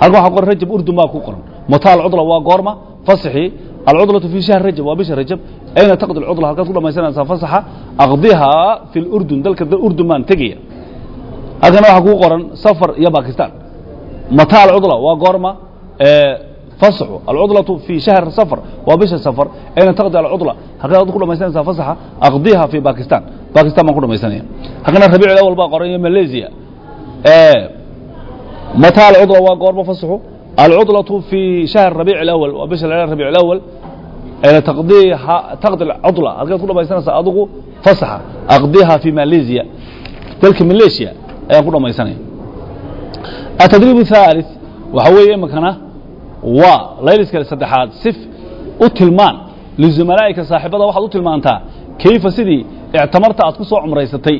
halkan waxaa qoran rajab urdun baa ku qoran. Mataa alcudla waa goorma fasaxii alcudlatu fi shahri rajab waa bisha rajab ayna taqdi alcudla halkeed ku dhammaysanaysaa fasaxa aqdiha fi lurdun dalka urdun baan tegaya halkana waxaa kuu qoran safar iyo bakistan mataa alcudla waa goorma fasaxu alcudlatu fi shahr safar waa bisha safar ayna taqdi alcudla halkeed ku dhammaysanaysaa fasaxa aqdiha fi bakistan bakistan baan ku dhammaysanaya halkana rabiic awal baa qoran iyo malaysia mataa alcudla waa goorma fasaxu alcudlatu fi shahr rabiic alawal waa bisha la rabiic alawal ayna taqdiha taqdi alcudla halkeed ku dhammaysanaysaa adigu fasaxa aqdiha fi malaysia dalka malaysia ayaan ku dhammaysanaya atadriib الثالث waxa weeye imikana waa layliska saddexaad sif u tilmaan lizumalaa'ika saaxiibada waxaad u tilmaantaa kayfa sidii ictamarta aad ku soo cumraysatay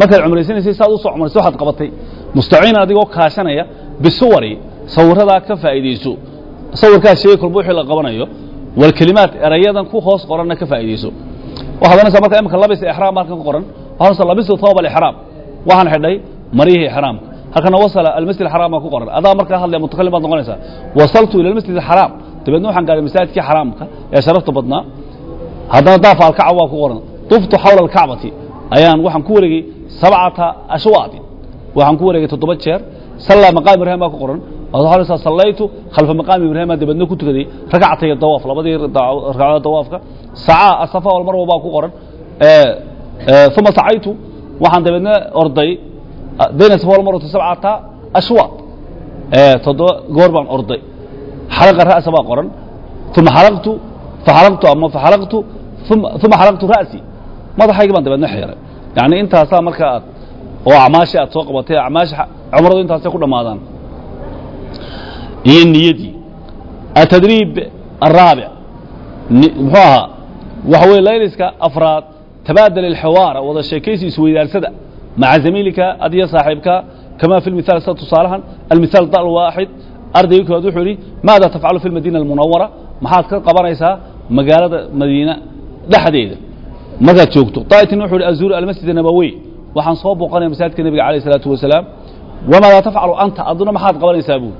markaad cumraysanaysay saad u soo cumraysay waxaad qabatay mustaciinan adigoo kaashanaya bisuwari sawiradaa ka faa'iidayso. Sawirkaas sheegay kolba wixii la qabanayo walkelimaat erayadan ku hoos qoranna ka faa'iidayso. Waxaad oranaysaa marka imika labisa ixraam halkan ku qoran waxaad oranaysaa labistu thawb alixraam waxaan xidhay maryihii ixraamka halkana wasala almasjid alxaraam baa ku qoran. Adaa markaa hadlaya mutakalim baad noqonaysaa. Wasaltu ila almasjid alxaraam dabeedna waxaan gaaray masaajidkii xaraamka ee sharafta badnaa. Haddana daafa alkacba waa ku qoran. Tuftu xawla alkacbati. Ayaan waxaan ku wareegay sabcata ashwaadi waxaan ku wareegay toddoba jeer. Sallaa maqaam ibrahim baa ku qoran sallaytu khalfa maqaami ibrahim baa dabeedna ku tukaday ragcatay dawaaf labadii ragcadood dawaafka. Sacaa asafa walmarwa baa ku qoran. Uma sacaytu waxaan dabeedna orday bayna safa walmarwati sabcata ashwaad toddoba goor baan orday. Xalaqa ra'sa baa qoran. Uma xalaqtu faxalaqtu ama faxalaqtu uma xalaqtu ra'si. Madaxaygi baan dabeedna xiiray yani intaasaa marka aad oo acmaashii aad soo qabatay acmaasha cumradu intaasay ku dhammaadaan iyo niyadii atadriib araabic muxuu ahaa waxa weye layliska afraad tabaadal ilxiwaara wada sheekaysi isweydaarsada maca zamiilika adiyo saaxiibka kama fi lmithaal sida tusaalahan almithaal dal waaxid ardayga koowaad wuxuu yidhi maada tafcalu fi lmadiina almunawara maxaad ka qabanaysaa magaalada madiina dhexdeeda. Markaad joogto daa'itin wuxuu yidhi azuur almasjid nabawiy waxaan soo booqanaya masaajidka nebiga alayh isalaatu wasalaam. Wamaada tafcalu anta? Aduna maxaad qabanaysaa buuri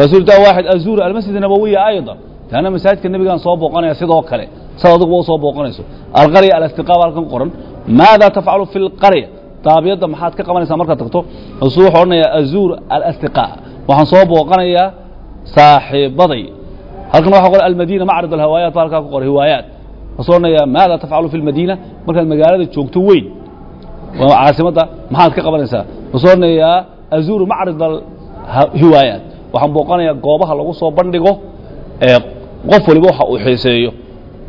rasuul daa waaxid azuur almasjid nabawiya ayda. Taana masaajidka nebigaan soo booqanaya sidoo kale. Sad adiguba soo booqanayso alqarya alastiqaaba halkan qoran. Maada tafcalu fi lqarya daabiyadda maxaad ka qabanaysaa markaad tagto? Rasuul wuxuu odhanayaa azuur alastiqaa waxaan soo booqanayaa saaxiibaday halkan waxa qoran almadiina macrid alhawaayaat baa halkaa ku qoran hiwaayaat rasuul odhanayaa maada tafcalu fi lmadiina markaad magaalada joogto weyn. Caasimadda maxaad ka qabanaysaa? Rasuul odhanayaa azuuru macrid alhiwaayaat waxaan booqanayaa goobaha lagu soo bandhigo ee qof waliba waxa uu xiiseeyo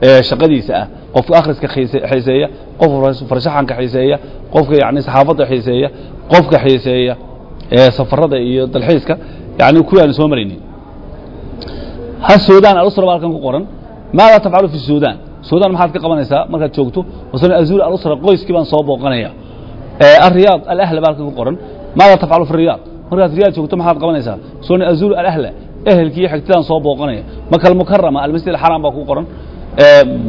ee shaqadiisa ah. Qofka akhriska xiiseeya qofka farshaxanka xiiseeya qofka yani saxaafadda xiiseeya qofka xiiseeya ee safarada iyo dalxiiska yani kuwaan soo maraynin. Ha sudan alusra baa halkan ku qoran. Maada tafcalu fi sudan sudan maxaad ka qabanaysaa? Markaad joogto wasal azuur alusra qoyskii baan soo booqanaya alriyaad alahla baa halkan ku qoran. Maada tafcalu fi riyaad markaad riyaad joogto maxaad qabanaysaa? Soo azuur alahla ehelkii iyo xigtidaan soo booqanaya. Maka almukarama almasjid alxaraam baa ku qoran.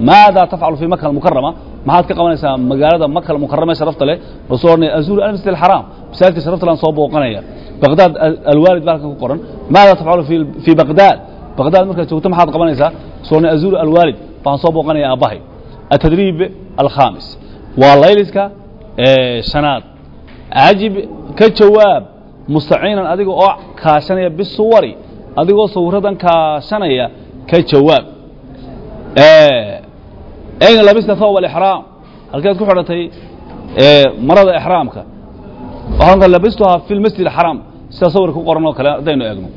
Maada tafcalu fi maka almukarama maxaad ka qabanaysaa magaalada maka almukarama ee sharafta leh? Rasul odhanaya azuur almasjid alxaraam masaajidka sharafta laan soo booqanaya. Baqdaad alwaalid baa halkan ku qoran. Maada tafcalu fi fi baqdaad baqdaad markaad joogto maxaad qabanaysaa? Rasul odhanaya azuur alwaalid baan soo booqanaya aabbahay atadriib alkhamis waa layliska shanaad. Cajib ka jawaab mustaciinan adiga oo kaashanaya bisuwari adigoo sawiradan kaashanaya ka jawaab. Ayna labista thawb alixraam halkeed ku xidhatay marada ixraamka waxaan ka labistuhaa fi lmasjid alxaraam sida sawirka ku qoran oo kale haddaynu eegno.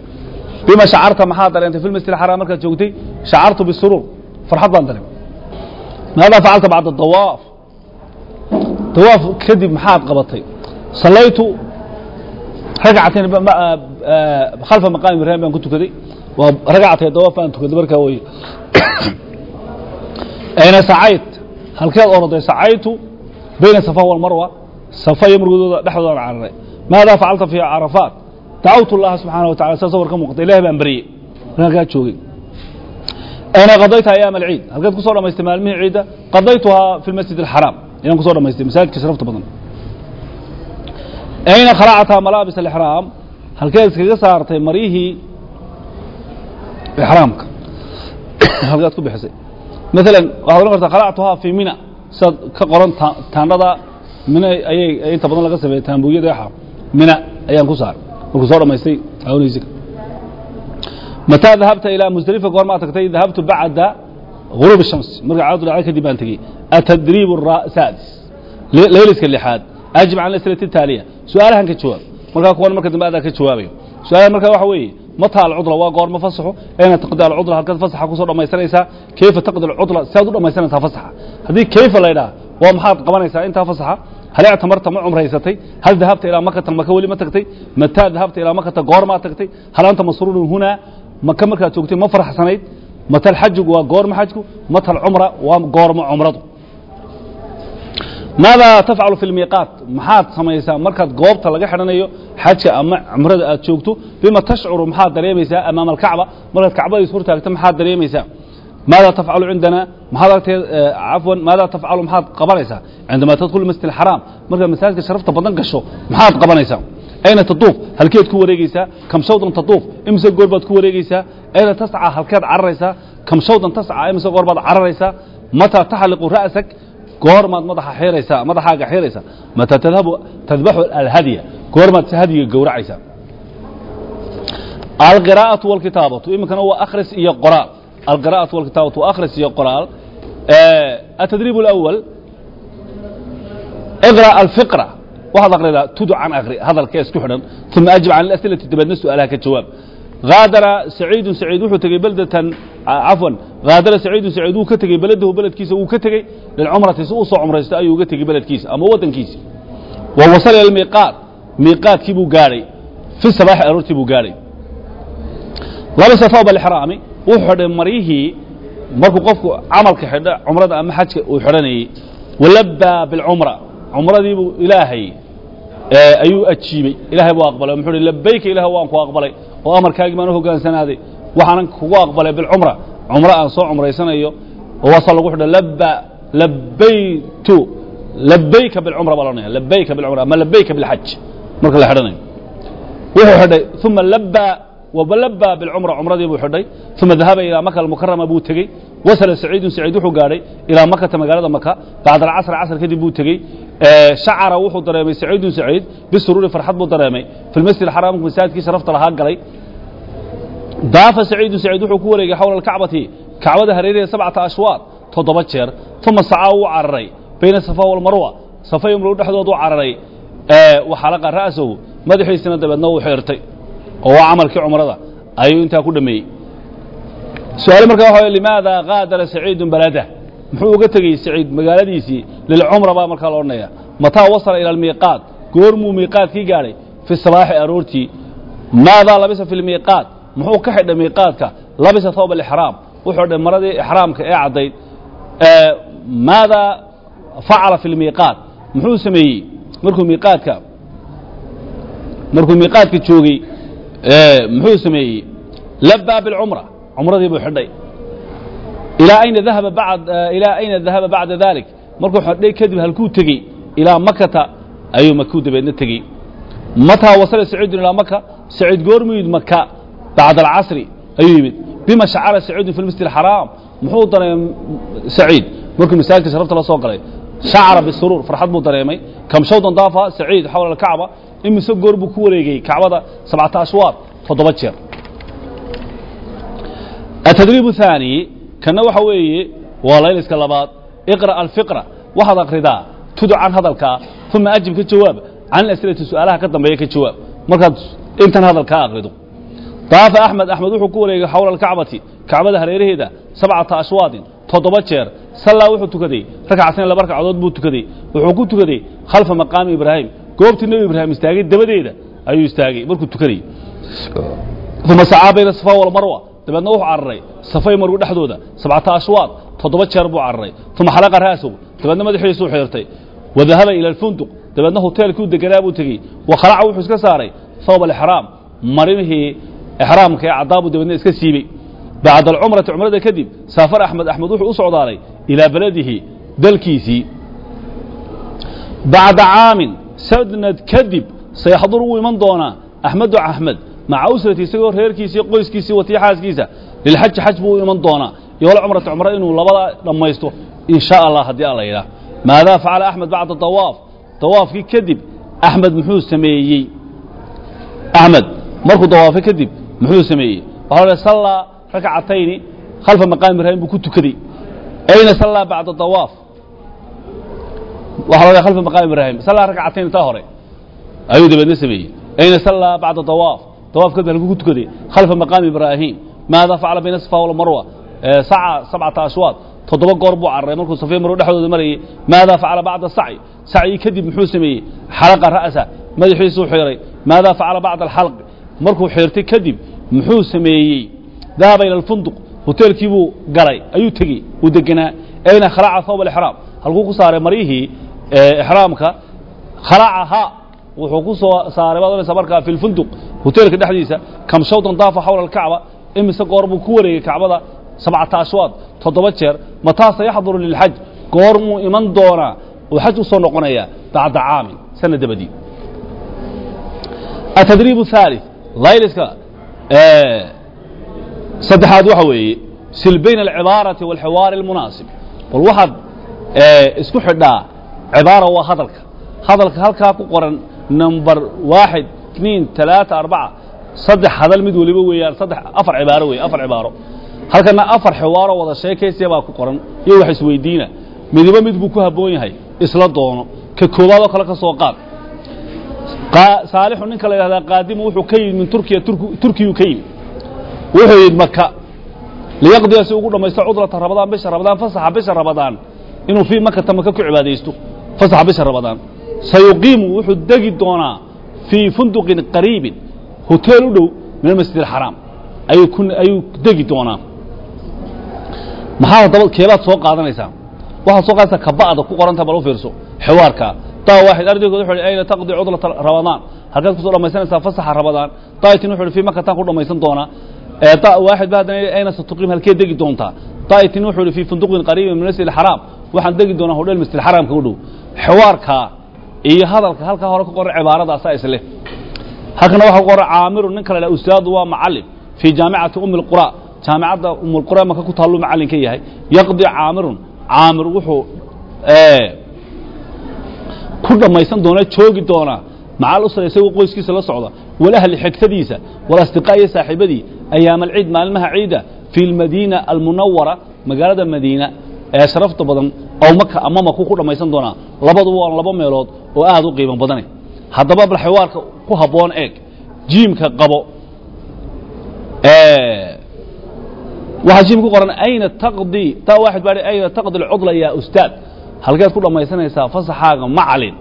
Bima shacarta maxaa dareentay fi lmasjid alxaraam markaad joogtay? Shacartu bisuruur farxad baan dareemay. Maadaa facalta bacda dawaaf. Dawaaf kadib maxaad qabatay? Sallaytu ragcatain khalfa maqaami ibrahim baan ku ku soo dhamaystay maalmihii ciidda qadaytuhaa fi lmasjid alxaraam ayaan ku soo dhamaystay masaajidka sharafta badan ayna khalactaa malaabis alixraam halkeed iskaga saartay maryihii ixraamka halkeed ku bixisay maalan waxaad odhan kartaa khalactuhaa fi mina sidaad ka qoran taandhada mina ayay inta badan laga sameeyey taambuyada exa mina ayaan ku saaray markuu soo dhamaystay awnaysiga mataa dahabta ilaa musdalifa goormaa tagtay dahabtu bacda غuruub الshams marka caadadu dhacday kadib baan tegey atadriib الsaadis layliska lixaad ajib can aslati taaliya su'aalahan ka jawaab markaa kuwan marka dambe adaa ka jawaabayo. Su'aalahan markaa waxa weeye mata alcudla waa goorma fasaxo ayna taqdi alcudla halkaad fasaxa ku soo dhamaysanaysaa kayfa taqdi alcudla si aad u dhamaysanaysaa fasaxa. Haddii kayfa la ydhaha waa maxaad qabanaysaa intaa fasaxa? Hal ictamarta ma cumraysatay? Hal dahabta ilaa makata maka weli ma tagtay? Mataa dahabta ilaa makata goormaa tagtay? Hal anta masruurun hunaa maka markaad joogtay ma faraxsanayd? Mata alxajigu waa goorma xajku mata alcumra waa goorma cumradu maadaa tafcalu fi lmiiqaat maxaad samaysaa markaad goobta laga xidhanayo xajka ama cumrada aad joogto bima tashcuru maxaad dareemaysaa amaama alkacba markaad kacbada is hortaagta maxaad dareemaysaa maadaa tafcalu cindana aragtee cafwan maadaa tafcalu maxaad qabanaysaa cindamaa tadkhulu masjid alxaraam markaad masaajidka sharafta badan gasho maxaad qabanaysaa ayna taduuf halkeed ku wareegeysaa kam shawdan taduuf imise goor baad ku wareegeysaa ayna tasca halkeed cararaysaa kam shawdan tasca imise goor baad goormaad madaxa xiraysaa madaxaaga xiraysaa mataa tadhabu tadbaxu alhadya goormaad si hadyiga gowracaysaa. Alqiraa'atu walkitaabatu iminkana waa akhris iyo qoraal. Alqiraa'atu walkitaabatu waa akhris iyo qoraal. Atadriib alawal iqra alfiqra. Waxaad aqridaa tudu can aqri hadalkee isku xidhan uma ajib can alas'ilati dabeedna su'aalaha ka jawaab haadara saciidun saciid wuxuu tegey beldatan cafwan haadara saciidun saciid wuu ka tegey beladahu beledkiisa wuu ka tegey. Lilcumrati si uu soo cumraysto ayuu uga tegey beledkiisa ama waddankiisa. Wa wasala ila almiiqaat miiqaadkii buu gaadhay. Fi sabaaxi aroortii buu gaadhay. Labisa thawb alixraami wuxuu xidhay maryihii markuu qofku camalka xidha cumrada ama xajka uu xidhanayey walabbaa bilcumra cumradiibuu ilaahay ayuu ajiibey ilahay buu aqbalay. Muxuu hi labayka ilaah waan ku aqbalay. Oo amarkaagii baan u hoggaansanaaday waxaanan kugu aqbalay bilcumra. Cumro aan soo cumraysanayo oo waasa lagu xidha labaytu labayka bilcumra baa loodhanaya labayka bilcumra ama labayka bilxaj marka la xidhanayo. Wuxuu xidhay uma labba wabalabba bilcumra cumradii buu xidhay. Uma dahaba ilaa maka almukarama buu tegey. Wasala saciidun saciid wuxuu gaadhay ilaa makata magaalada maka bacda alcasr casr kadib buu tegey shacara wuxuu dareemay saciidun saciid bisuruuri farxad buu dareemay. Fi lmasjid alxaraam masaajidkii sharafta lahaa galay. Daafa saciidun saciid wuxuu ku wareegay xawla alkacbati kacbada hareeriya sabcata ashwaad toddoba jeer. Uma sacaa wuu cararay bayna safa walmarwa safa iyo marwo dhexdood u cararay. Waxalaqa ra'sahu madaxiisina dabeedna wuu xeertay oo waa camalkii cumrada. Ayuu intaa ku dhameeyey. Su'aale marka waxa limaada qaadara saciidun balada muxuu uga tegey saciid? Magaaladiisii lilcumra baa markaa la odhanaya mataa wasala ila almiiqaat goormuu miiqaadkii gaadhay? Fi sabaaxi aroortii. Maadaa labisa fi lmiiqaat muxuu ka xidhay miiqaadka? Labisa thawb alixraam wuxuu xidhay maradii ixraamka ee caddayd maadaa facala fi lmiiqaat muxuu sameeyey? Markuu miiqaadka markuu miiqaadka joogey muxuu sameeyey? Labbaa bilcumra cumradii buu xidhay ilaa ayna dahaba bacd eh, ilaa ayna dahaba bacda dalik markuu xodhay kadib halkuu tegey ilaa makata ayuu makuu dabeedna tegey mataa wasala sacuudun ilaa maka sacuud goormuu yimid maka bacda alcasri ayuu yimid. Bima shacala sacuudun fi lmasjid alxaraam muxuu dareemay saciid? Markuu masaajidka sharafta la soo galay shacra bisuruur farxad buu dareemay. Kamshawdan daafa saciid xawla alkacba imise goor buu ku wareegayey kacbada sabcata ashwaar toddoba jeer. Atadriib aani kana waxa weeye waa layliska labaad. Iqra alfiqra waxaad akridaa tudu can hadalkaa uma ajib ka jawaab. Can asilati su'aalaha ka dambeeya ka jawaab. Markaad intan hadalkaa akrido daafa axmed axmed wuxuu ku wareegay xawla alkacbati kacbada hareeraheeda sabcata ashwaadin toddoba jeer. Sallaa wuxuu tukaday rakcatayn laba ragcadood buu tukaday. Wuxuu ku tukaday khalfa maqaami ibraahim. Goobtii nebi ibraahim istaagay dabadeeda ayuu istaagay markuu tukanayay. Uma sacaa bayna safa walmarwa dabeedna wuxuu cararay safay marwo dhexdooda sabcata ashwaad toddoba jeer buu cararay uma xalaqa ra'sahu dabeedna xiirtay wadahaba ila alfunduq dabeedna hoteelkii u deganaa buu tegey wa khalaca wuxuu iska saaray thawb alixraam marimihii ixraamka ee cadaabu dabeedna iska siibey bacda alcumrati cumrada kadib saafar axmed axmed wuxuu u socdaalay ilaa beladihi dalkiisii. Bacda caamin sanad kadib sayaxdur wuu iman doonaa axmedu axmed maca usrati isagoo reerkiisii qoyskiisii watiyo xaaskiisa lilxaji xaj buu iman doonaa. Iyo walcumrata cumro inuu labada dhammaysto in sha allah haddii alla yidhaah. Maadaa facala axmed bacda dawaaf dawaafkii kadib axmed muxuu sameeyey. Axmed markuu dawaafay kadib muxuu sameeyey. Waxaa la sallaa rakcatayni khalfa maqaami ibraahim buu ku tukaday. Ayna sallaa bacda dawaaf waxa la khalfa maqaami ibraahim. Sallaa rakcatayn taa hore. Ayuu dabeedna sameeyey. Ayna sallaa bacda dawaaf dawaaf kadib halkuu ku tukaday khalfa maqaami ibraahim. Maada facala bayna safa walmarwa saca sabcata ashwaad toddoba goor buu cararay markuu safiya marwo dhexdooda marayay maada facala bacda sacyi. Sacyii kadib muxuu sameeyey? Xalaqa ra'sa. Madaxiisuu xiiray maada facala bacda alxalqi markuu xiirtay kadib muxuu sameeyey? Dahaba ila alfunduq. Hoteelkii buu galay. Ayuu tegey. Uu degenaa ayna khalaca thawb alixraam halkuu ku saaray maryihii ixraamka khalacaha wuxuu ku soo saaray baad oranaysaa markaa fi lfunduq hoteelka dhexdiisa kam shawdan daafa xawla alkacba imise goor buu ku wareegey kacbada sabcata ashwaad toddoba jeer mataa sayaxduru lilxaj goor muu iman doonaa oo xaj u noqonayaa bacda caamin sana dabadii atadriib aali saddexaad waxa weeye sil bayna alcibaarati waalxiwaari almunaasib. Bal waxaad isku xidhaa cibaara waa hadalka. Hadalka halkaa ku qoran number waaxid tniin talaata arbaca saddex hadal mid weliba weeyaan saddex afar cibaaro wey afar cibaaro halkana afar xiwaaroo wada sheekaysiya baa ku qoran iyo wax isweydiina midiba midbuu ku habboon yahay isla doono ka koowaadoo kale ka soo qaad saalixu ninka la yidhahdaa qaadimu wuxuu ka yimid min turkiya turkiyuu ka yimid wuxuu yidhi maka liyaqdiya si ugu dhammaysto cudlata rabadaan bisha rabadaan fasaxa bisha rabadaan inuu fii makata maka ku cibaadaysto fasaxa bisha rabadaan sayuqiimu wuxuu degi doonaa fii funduqin qariibin hoteel u dhow min almasjid alxaraam ayuu ku degi doonaa. Maxaa daba keebaad soo qaadanaysaa? Waxaad soo qaadaysaa kaba'da ku qoranta bal u fiirso xiwaarka daa waaxid ardaygood yidhi ayna taqdi cudlata ramadaan. Halkaad ku soo dhammaysanaysaa fasaxa ramadaan. Daa'itin yidhi fii makataan ku dhammaysan doonaa. Da waaxid ba haddana ayna satuqiim halkee degi doontaa daa'itin wuxuu yidhi fii funduqin qariibin min masjid alxaraam waxaan degi doonaa hodheel masjid alxaraamka u dhow. Xiwaarkaa iyo hadalka halkaa hore ku qoran cibaaradaasa isleh halkana waxaa ku caamiru ninka la ustaadu waa macalin fii jaamicati umi اlqura jaamicadda umulqura maka ku taalluu macallin ka yahay. Yaqdi caamirun. Caamir wuxuu ku dhammaysan doonaa joogi doonaa. Macal usra isagoo qoyskiisa la socda. Walahli xigtadiisa walasdiqaa iyo saaxiibadii ayaam alciid maalmaha ciida fi lmadiina almunawara magaalada madiina ee sharafta badan ow maka ama maku ku dhammaysan doonaa labaduba waa laba meelood oo aad u qiimo badane haddaba bal xiwaarka ku habboon eeg jiimka qabo waxaa jiim ku qoran ayna taqdi taa waaxid baa ayna taqdi alcudla yaa ustaad halkeed ku dhammaysanaysaa fasaxaaga macalin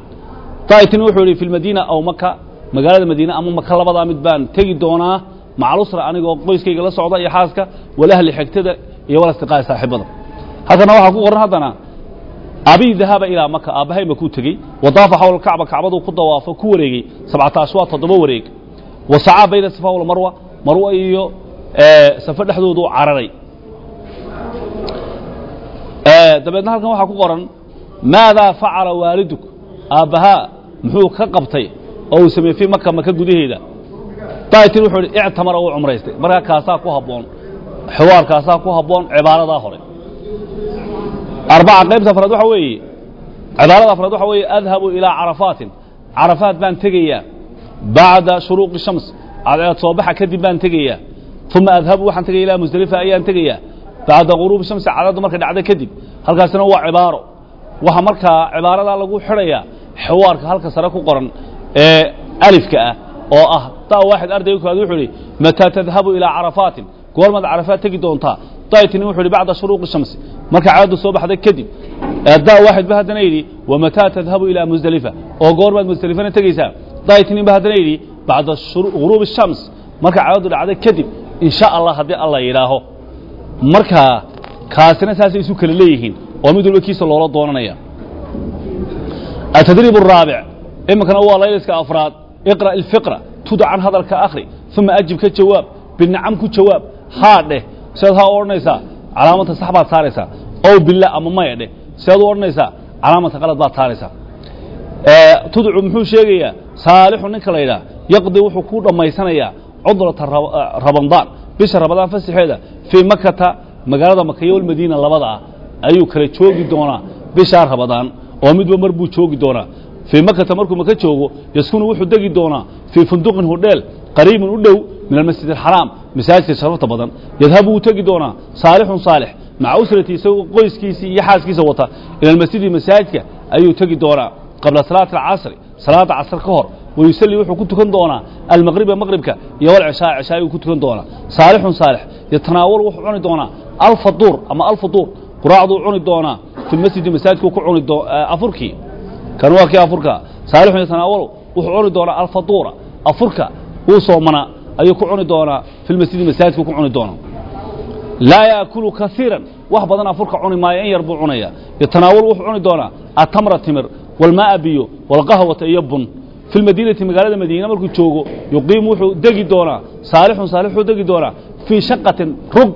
daa'itin wuxuu yidhi fi lmadiina aw maka magaalada madiina ama maka labadaa mid baan tegi doonaa macalusra anigoo qoyskayga la socda iyo xaaska walahli xigtada iyo walastiqaa'i saaxiibada halkana waxaa ku qoran haddana abii dahaba ilaa maka aabbahay makuu tegey? Wadaafa xawla kacba kacbaduu ku dawaafo ku wareegey sabcata ashwaad toddoba wareeg. Wa sacaa bayna safa walmarwa marwa. Iyo safo dhexdoodu cararay. Dabeedna halkan waxaa ku qoran maadaa facala waaliduk aabbahaa muxuu ka qabtay oo uu sameeyey fii maka maka gudaheeda. Daa'itin wuxuu idhi ictamara uu cumraystay. Markaa ku habboon xiwaarkaasaa ku habboon cibaaradaa hore arbaca qaybta afraad waxa weeye cibaarada afraad waxa weeye adhabu ilaa carafaatin carafaat baan tegayaa bacda shuruuqi shams cadceed soo baxa kadib baan tegayaa uma adhabu waxaan tegaya ilaa musdelifa ayaan tegayaa bacda guruubi shamsi cadaddu markay dhacda kadib halkaasina waa cibaaro waxaa markaa cibaaradaa lagu xidhayaa xawaarka halka sare ku qoran ee alifka ah oo ah daa waaxid koowaad wuxuu idhi mataa tadhabu ilaa carafaatin goormaad carafa tegi doontaa. Daytini wuxuu yidhi bacda shuruuqi shamsi. Marka cadadu soo baxday kadib daa waaxid ba haddana yidhi wamataa tadhabu ilaa musdelifa oo goormaad musdelifana tegaysaa daytinin ba haddana yidhi bacda guruubi shams. Marka cadadu dhacday kadib in allah haddii alla yidhaaho. Markaa kaasina saasay isu kala leeyihiin oo mid walba kiisa loola doonanaya. Atadriib araabic iminkana waa layliska afraad. Iqra' ilfiqra. Tudacan hadalka akhri. Uma ajib ka jawaab. Binacam ku jawaab haa dheh siaad haa u odhanaysaa calaamata e sax baad saaraysaa ow bila ama maya dheh siaad u odhanaysaa calaamata qalad e baad saaraysaa e, tudcu muxuu sheegayaa saalixu ninka la ydhaha yaqdi wuxuu ku dhammaysanayaa cudurata rabandaan bisha rabadaan fasixeeda fii makata magaalada makayo almadiina labada ah ayuu kala joogi doonaa. Bishaa rabadaan oo midba mar buu joogi doonaa. Fii makata markuu maka joogo yaskunu wuxuu degi doonaa. Fii funduqin hodheel qariibun u dhow min almasjid alxaraam masaajidka sharafta badan yadhabu wuu tegi doonaa saalixun saalix maca usratii isagoo qoyskiisii iyo xaaskiisa wata ila almasjidi masaajidka ayuu tegi doonaa qabla salaati alcasri salaadda casr ka hor wayusallii wuxuu ku tukan doonaa almaqriba maqribka iyo walcishaa cishaa ayuu ku tukan doonaa saalixun saalix yatanaawalu wuxuu cuni doonaa alfa ama alfa duur quraacduu cuni doonaa fi lmasjidi masaajidkuu ku cuni afurkii kan waa kii afurka saalixun yatanaawalu wuxuu cuni doonaa alfa afurka wuu soomanaa ayuu ku cuni doonaa fi lmasjidi masaajidku ku cuni doonaa. Laa yaakulu kaiiran wax badan afurka cuni maayo in yar buu cunayaa yatanaawal wuxuu cuni doonaa atamra timir walmaa'a biyo walqahwata iyo bun. Fi lmadiinati magaalada madiina markuu joogo yuqiim wuxuu degi doonaa saalixun saalixuu degi doonaa. Fii shaqatin rug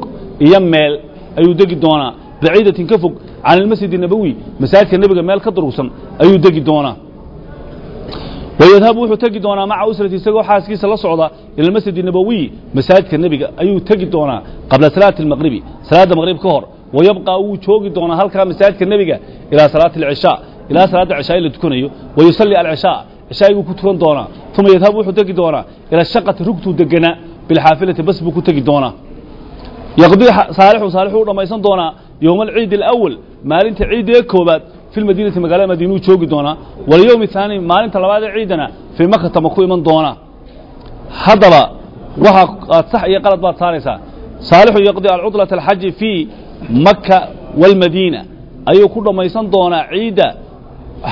iyo meel ayuu degi doonaa. Baciidatin ka fog can almasjidi nabowi masaajidka nebiga meel ka durugsan ayuu degi doonaa wayadhabu wuxuu tegi doonaa maca usrati isagoo xaaskiisa la socda ila almasjid الnabowiyi masaajidka nebiga ayuu tegi doonaa qabla salaati اlmaqribi salaadda maqrib ka hor wayabqa wuu joogi doonaa halkaa masaajidka nebiga ilaa salaati اlcishaa ilaa salaadda cishaa la tukanayo wayusalli alcishaa cishaaguu ku tukan doonaa uma yadhabu wuxuu tegi doonaa ila shaqati rugtuu deganaa bilxaafilati bas buu ku tegi doonaa yaqdii saalixu saalixu u dhammaysan doonaa yowma alciidi alawal maalinta ciiddiga koobaad fi lmadiinati magaalada madiinuu joogi doonaa walyowmi ahaani maalinta labaad ee ciidana fii makata ma ku iman doonaa haddaba waxaa aad sax iyo qalad baad saaraysaa saalixu yaqdi alcudlata alxaji fii maka waalmadiina ayuu ku dhammaysan doonaa ciidda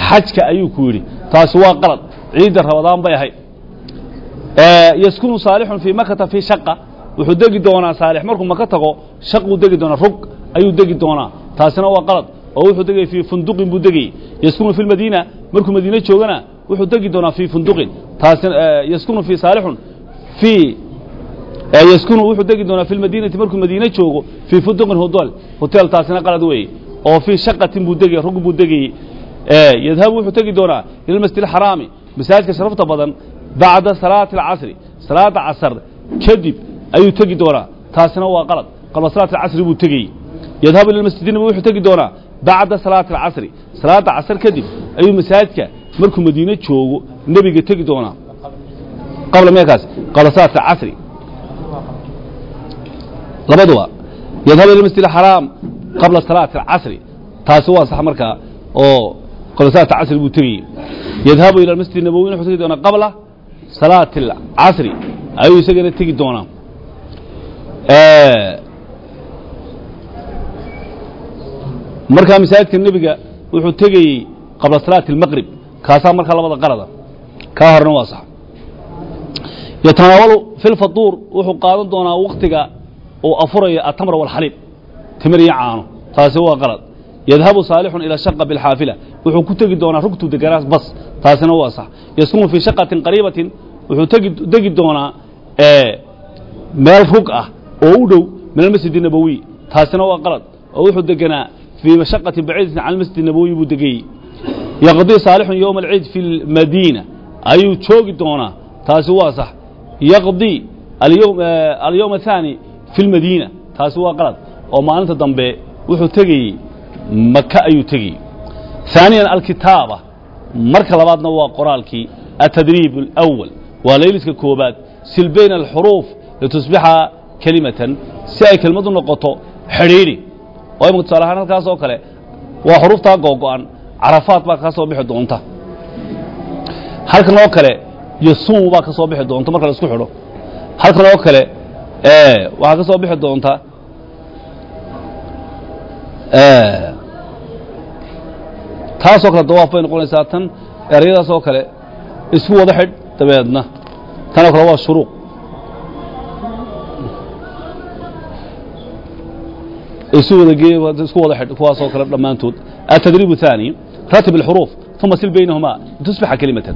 xajka ayuu ku yidhi taasi waa qalad ciidda rabadaan bay ahayd yaskunu saalixun fii makata fii shaqa wuxuu degi doonaa saalix markuu maka tago shaquu degi doonaa rug ayuu degi doonaa taasina waa qalad oo wuxuu degay fii funduqin buu degayey yaskunu fi lmadiina markuu madiine joogana wuxuu degi doonaa fii funduqin. Taasina yaskunu fii saalixun. Fii yaskunu wuxuu degi doonaa fi lmadiinati markuu madiine joogo fii funduqin hotel hotel taasina qalad weeye. Oo fii shaqatin buu degay rug buu degayey yadhabu wuxuu tegi doonaa ila almasjid alxaraami masaajidka sharafta badan bacda salaati alcasri salaada casar kadib ayuu tegi doonaa. Taasina waa qalad. Qabla salaati alcasri buu tegayey yadhabu ila masjidi nabi wuxuu tegi doonaa bacda salaati alcasri. Salaada casar kadib ayuu masaajidka markuu madiine joogo nebiga tegi doonaa qabla meekaas qabla salaati alcasri. Labaduba yadhabu ila masjid alxaraam qabla salaati alcasri. Taasi waa sax markaa oo qabla salaati alcasri buu tegayey yadhabu ila almasjid nabowi wuxuu tegi doonaa qabla salaati alcasri. Ayuu isagana tegi doonaa markaa masaajidka nebiga wuxuu tegayey qabla salaati اlmaqrib kaasaa markaa labada qarada. Kaa horena waa sax. Yatanaawalu fi lfaduur wuxuu qaadan doonaa wakhtiga uu afurayo atamra walxaliib timir iyo caano. Taasi waa qalad yadhabu saalixun ila shaqa biاlxaafila wuxuu ku tegi doonaa rugtu deganaas bas. Taasina waa sax. Yaskunu fii shaqatin qariibatin wuxuu tegi doonaa meel rug ah oo u dhow min almasjid nabowiy taasina waa qalad oo wuxuu deganaa fii mashaqatin baciidatin can almasjid الnabowiy buu degayey yaqdii saalixun yowma alciid fi lmadiina ayuu joogi doonaa taasi waa sax yaqdii alyowm aلthaani fi lmadiina taasi waa qalad oo maalinta dambe wuxuu tegayey maka ayuu tegayey ثaaniyan alkitaaba marka labaadna waa qoraalkii atadriib اlأwal waa layliska koobaad sil bayna alxuruuf litusbixa kelimatan si ay kelmadu noqoto xidhiidhi oo imika tusaale ahaan halkaas oo kale. Waa xuruuftaa googo'an carafaat baa ka soo bixi doonta. Halkan oo kale yasuumu baa ka soo bixi doonta marka la isku xidho. Halkan oo kale waxaa ka soo bixi doonta taasoo kale dawaaf bay noqonaysaa tan erayadaas oo kale isku wada xidh dabeedna. Tan oo kale waa shuruuq isu wada gee isku wada xidh kuwaasoo kale dhammaantood التدريب الثاني رتب الحروف ثم سل بينهما لتصبح كلمة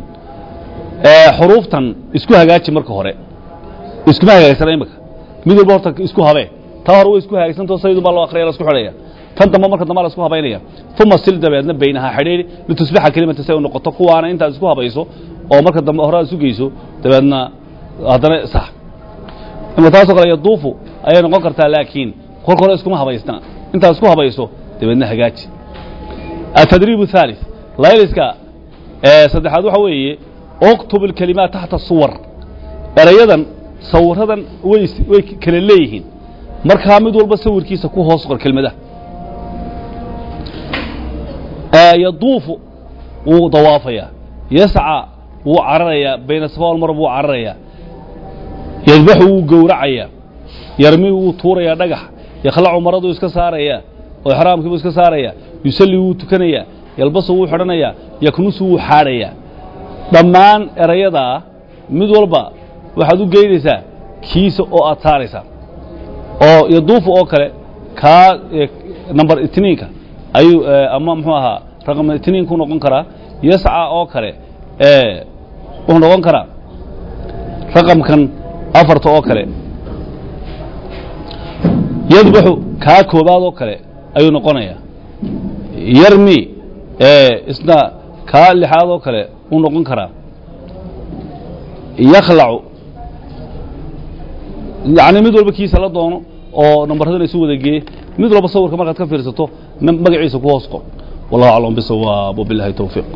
حروفtan isku hagaaji marka hore iskuma hagaagsan imika mid walba horta isku habee ta hore way isku hagaagsanto saydu baa loo akhriya la isku xidhaya tan dambe marka dambe la isku habaynaya uma sil dabeedna baynaha xidhiidhi litusbixa kelimata say u noqoto kuwaana intaad isku habayso oo marka dambe hore aad isu geyso dabeedna haddana sax ima taasoo kale yaduufu ayay noqon kartaa laakiin kolka hore iskuma habaysna intaad isku habayso dabeedna hagaaji التدريب الثالث layliska saddexaad waxa weeye اktub الكelimaat taxta suwar erayadan sawiradan way way kala leeyihiin markaa mid walba sawirkiisa ku hoos qor kelmadaha yaduufu wuu dawaafayaa yascى wuu cararayaa bayna safa walmarwa wuu cararayaa yadbaxu wuu gowracayaa yarmi wuu tuurayaa dhagax yakhlacu maraduu iska saarayaa oo exraamkii buu iska saarayaa yusalli wuu tukanayaa yalbasu wuu xidhanayaa yaknusu wuu xaadhayaa dhammaan erayadaa mid walba waxaad u geynaysaa kiisa oo aad saaraysaa. Oo yaduufu oo kale kaa number itniinka ayuu ama muxuu ahaa raqam itniinku noqon karaa. Yasca oo kale wuxuu noqon karaa raqamkan afarta oo kale yadbaxu kaa koobaad oo kale ayuu noqonayaa yarmi isna kaa lixaad oo kale uu noqon karaa. Yakhlacu. Yacni mid walba kiisa la doono oo nambaradana isu wada geeye mid walba sawirka markaad ka fiirsato magaciisa ku hoos qor wallahu aclam bisawaab wabillahi towfiiq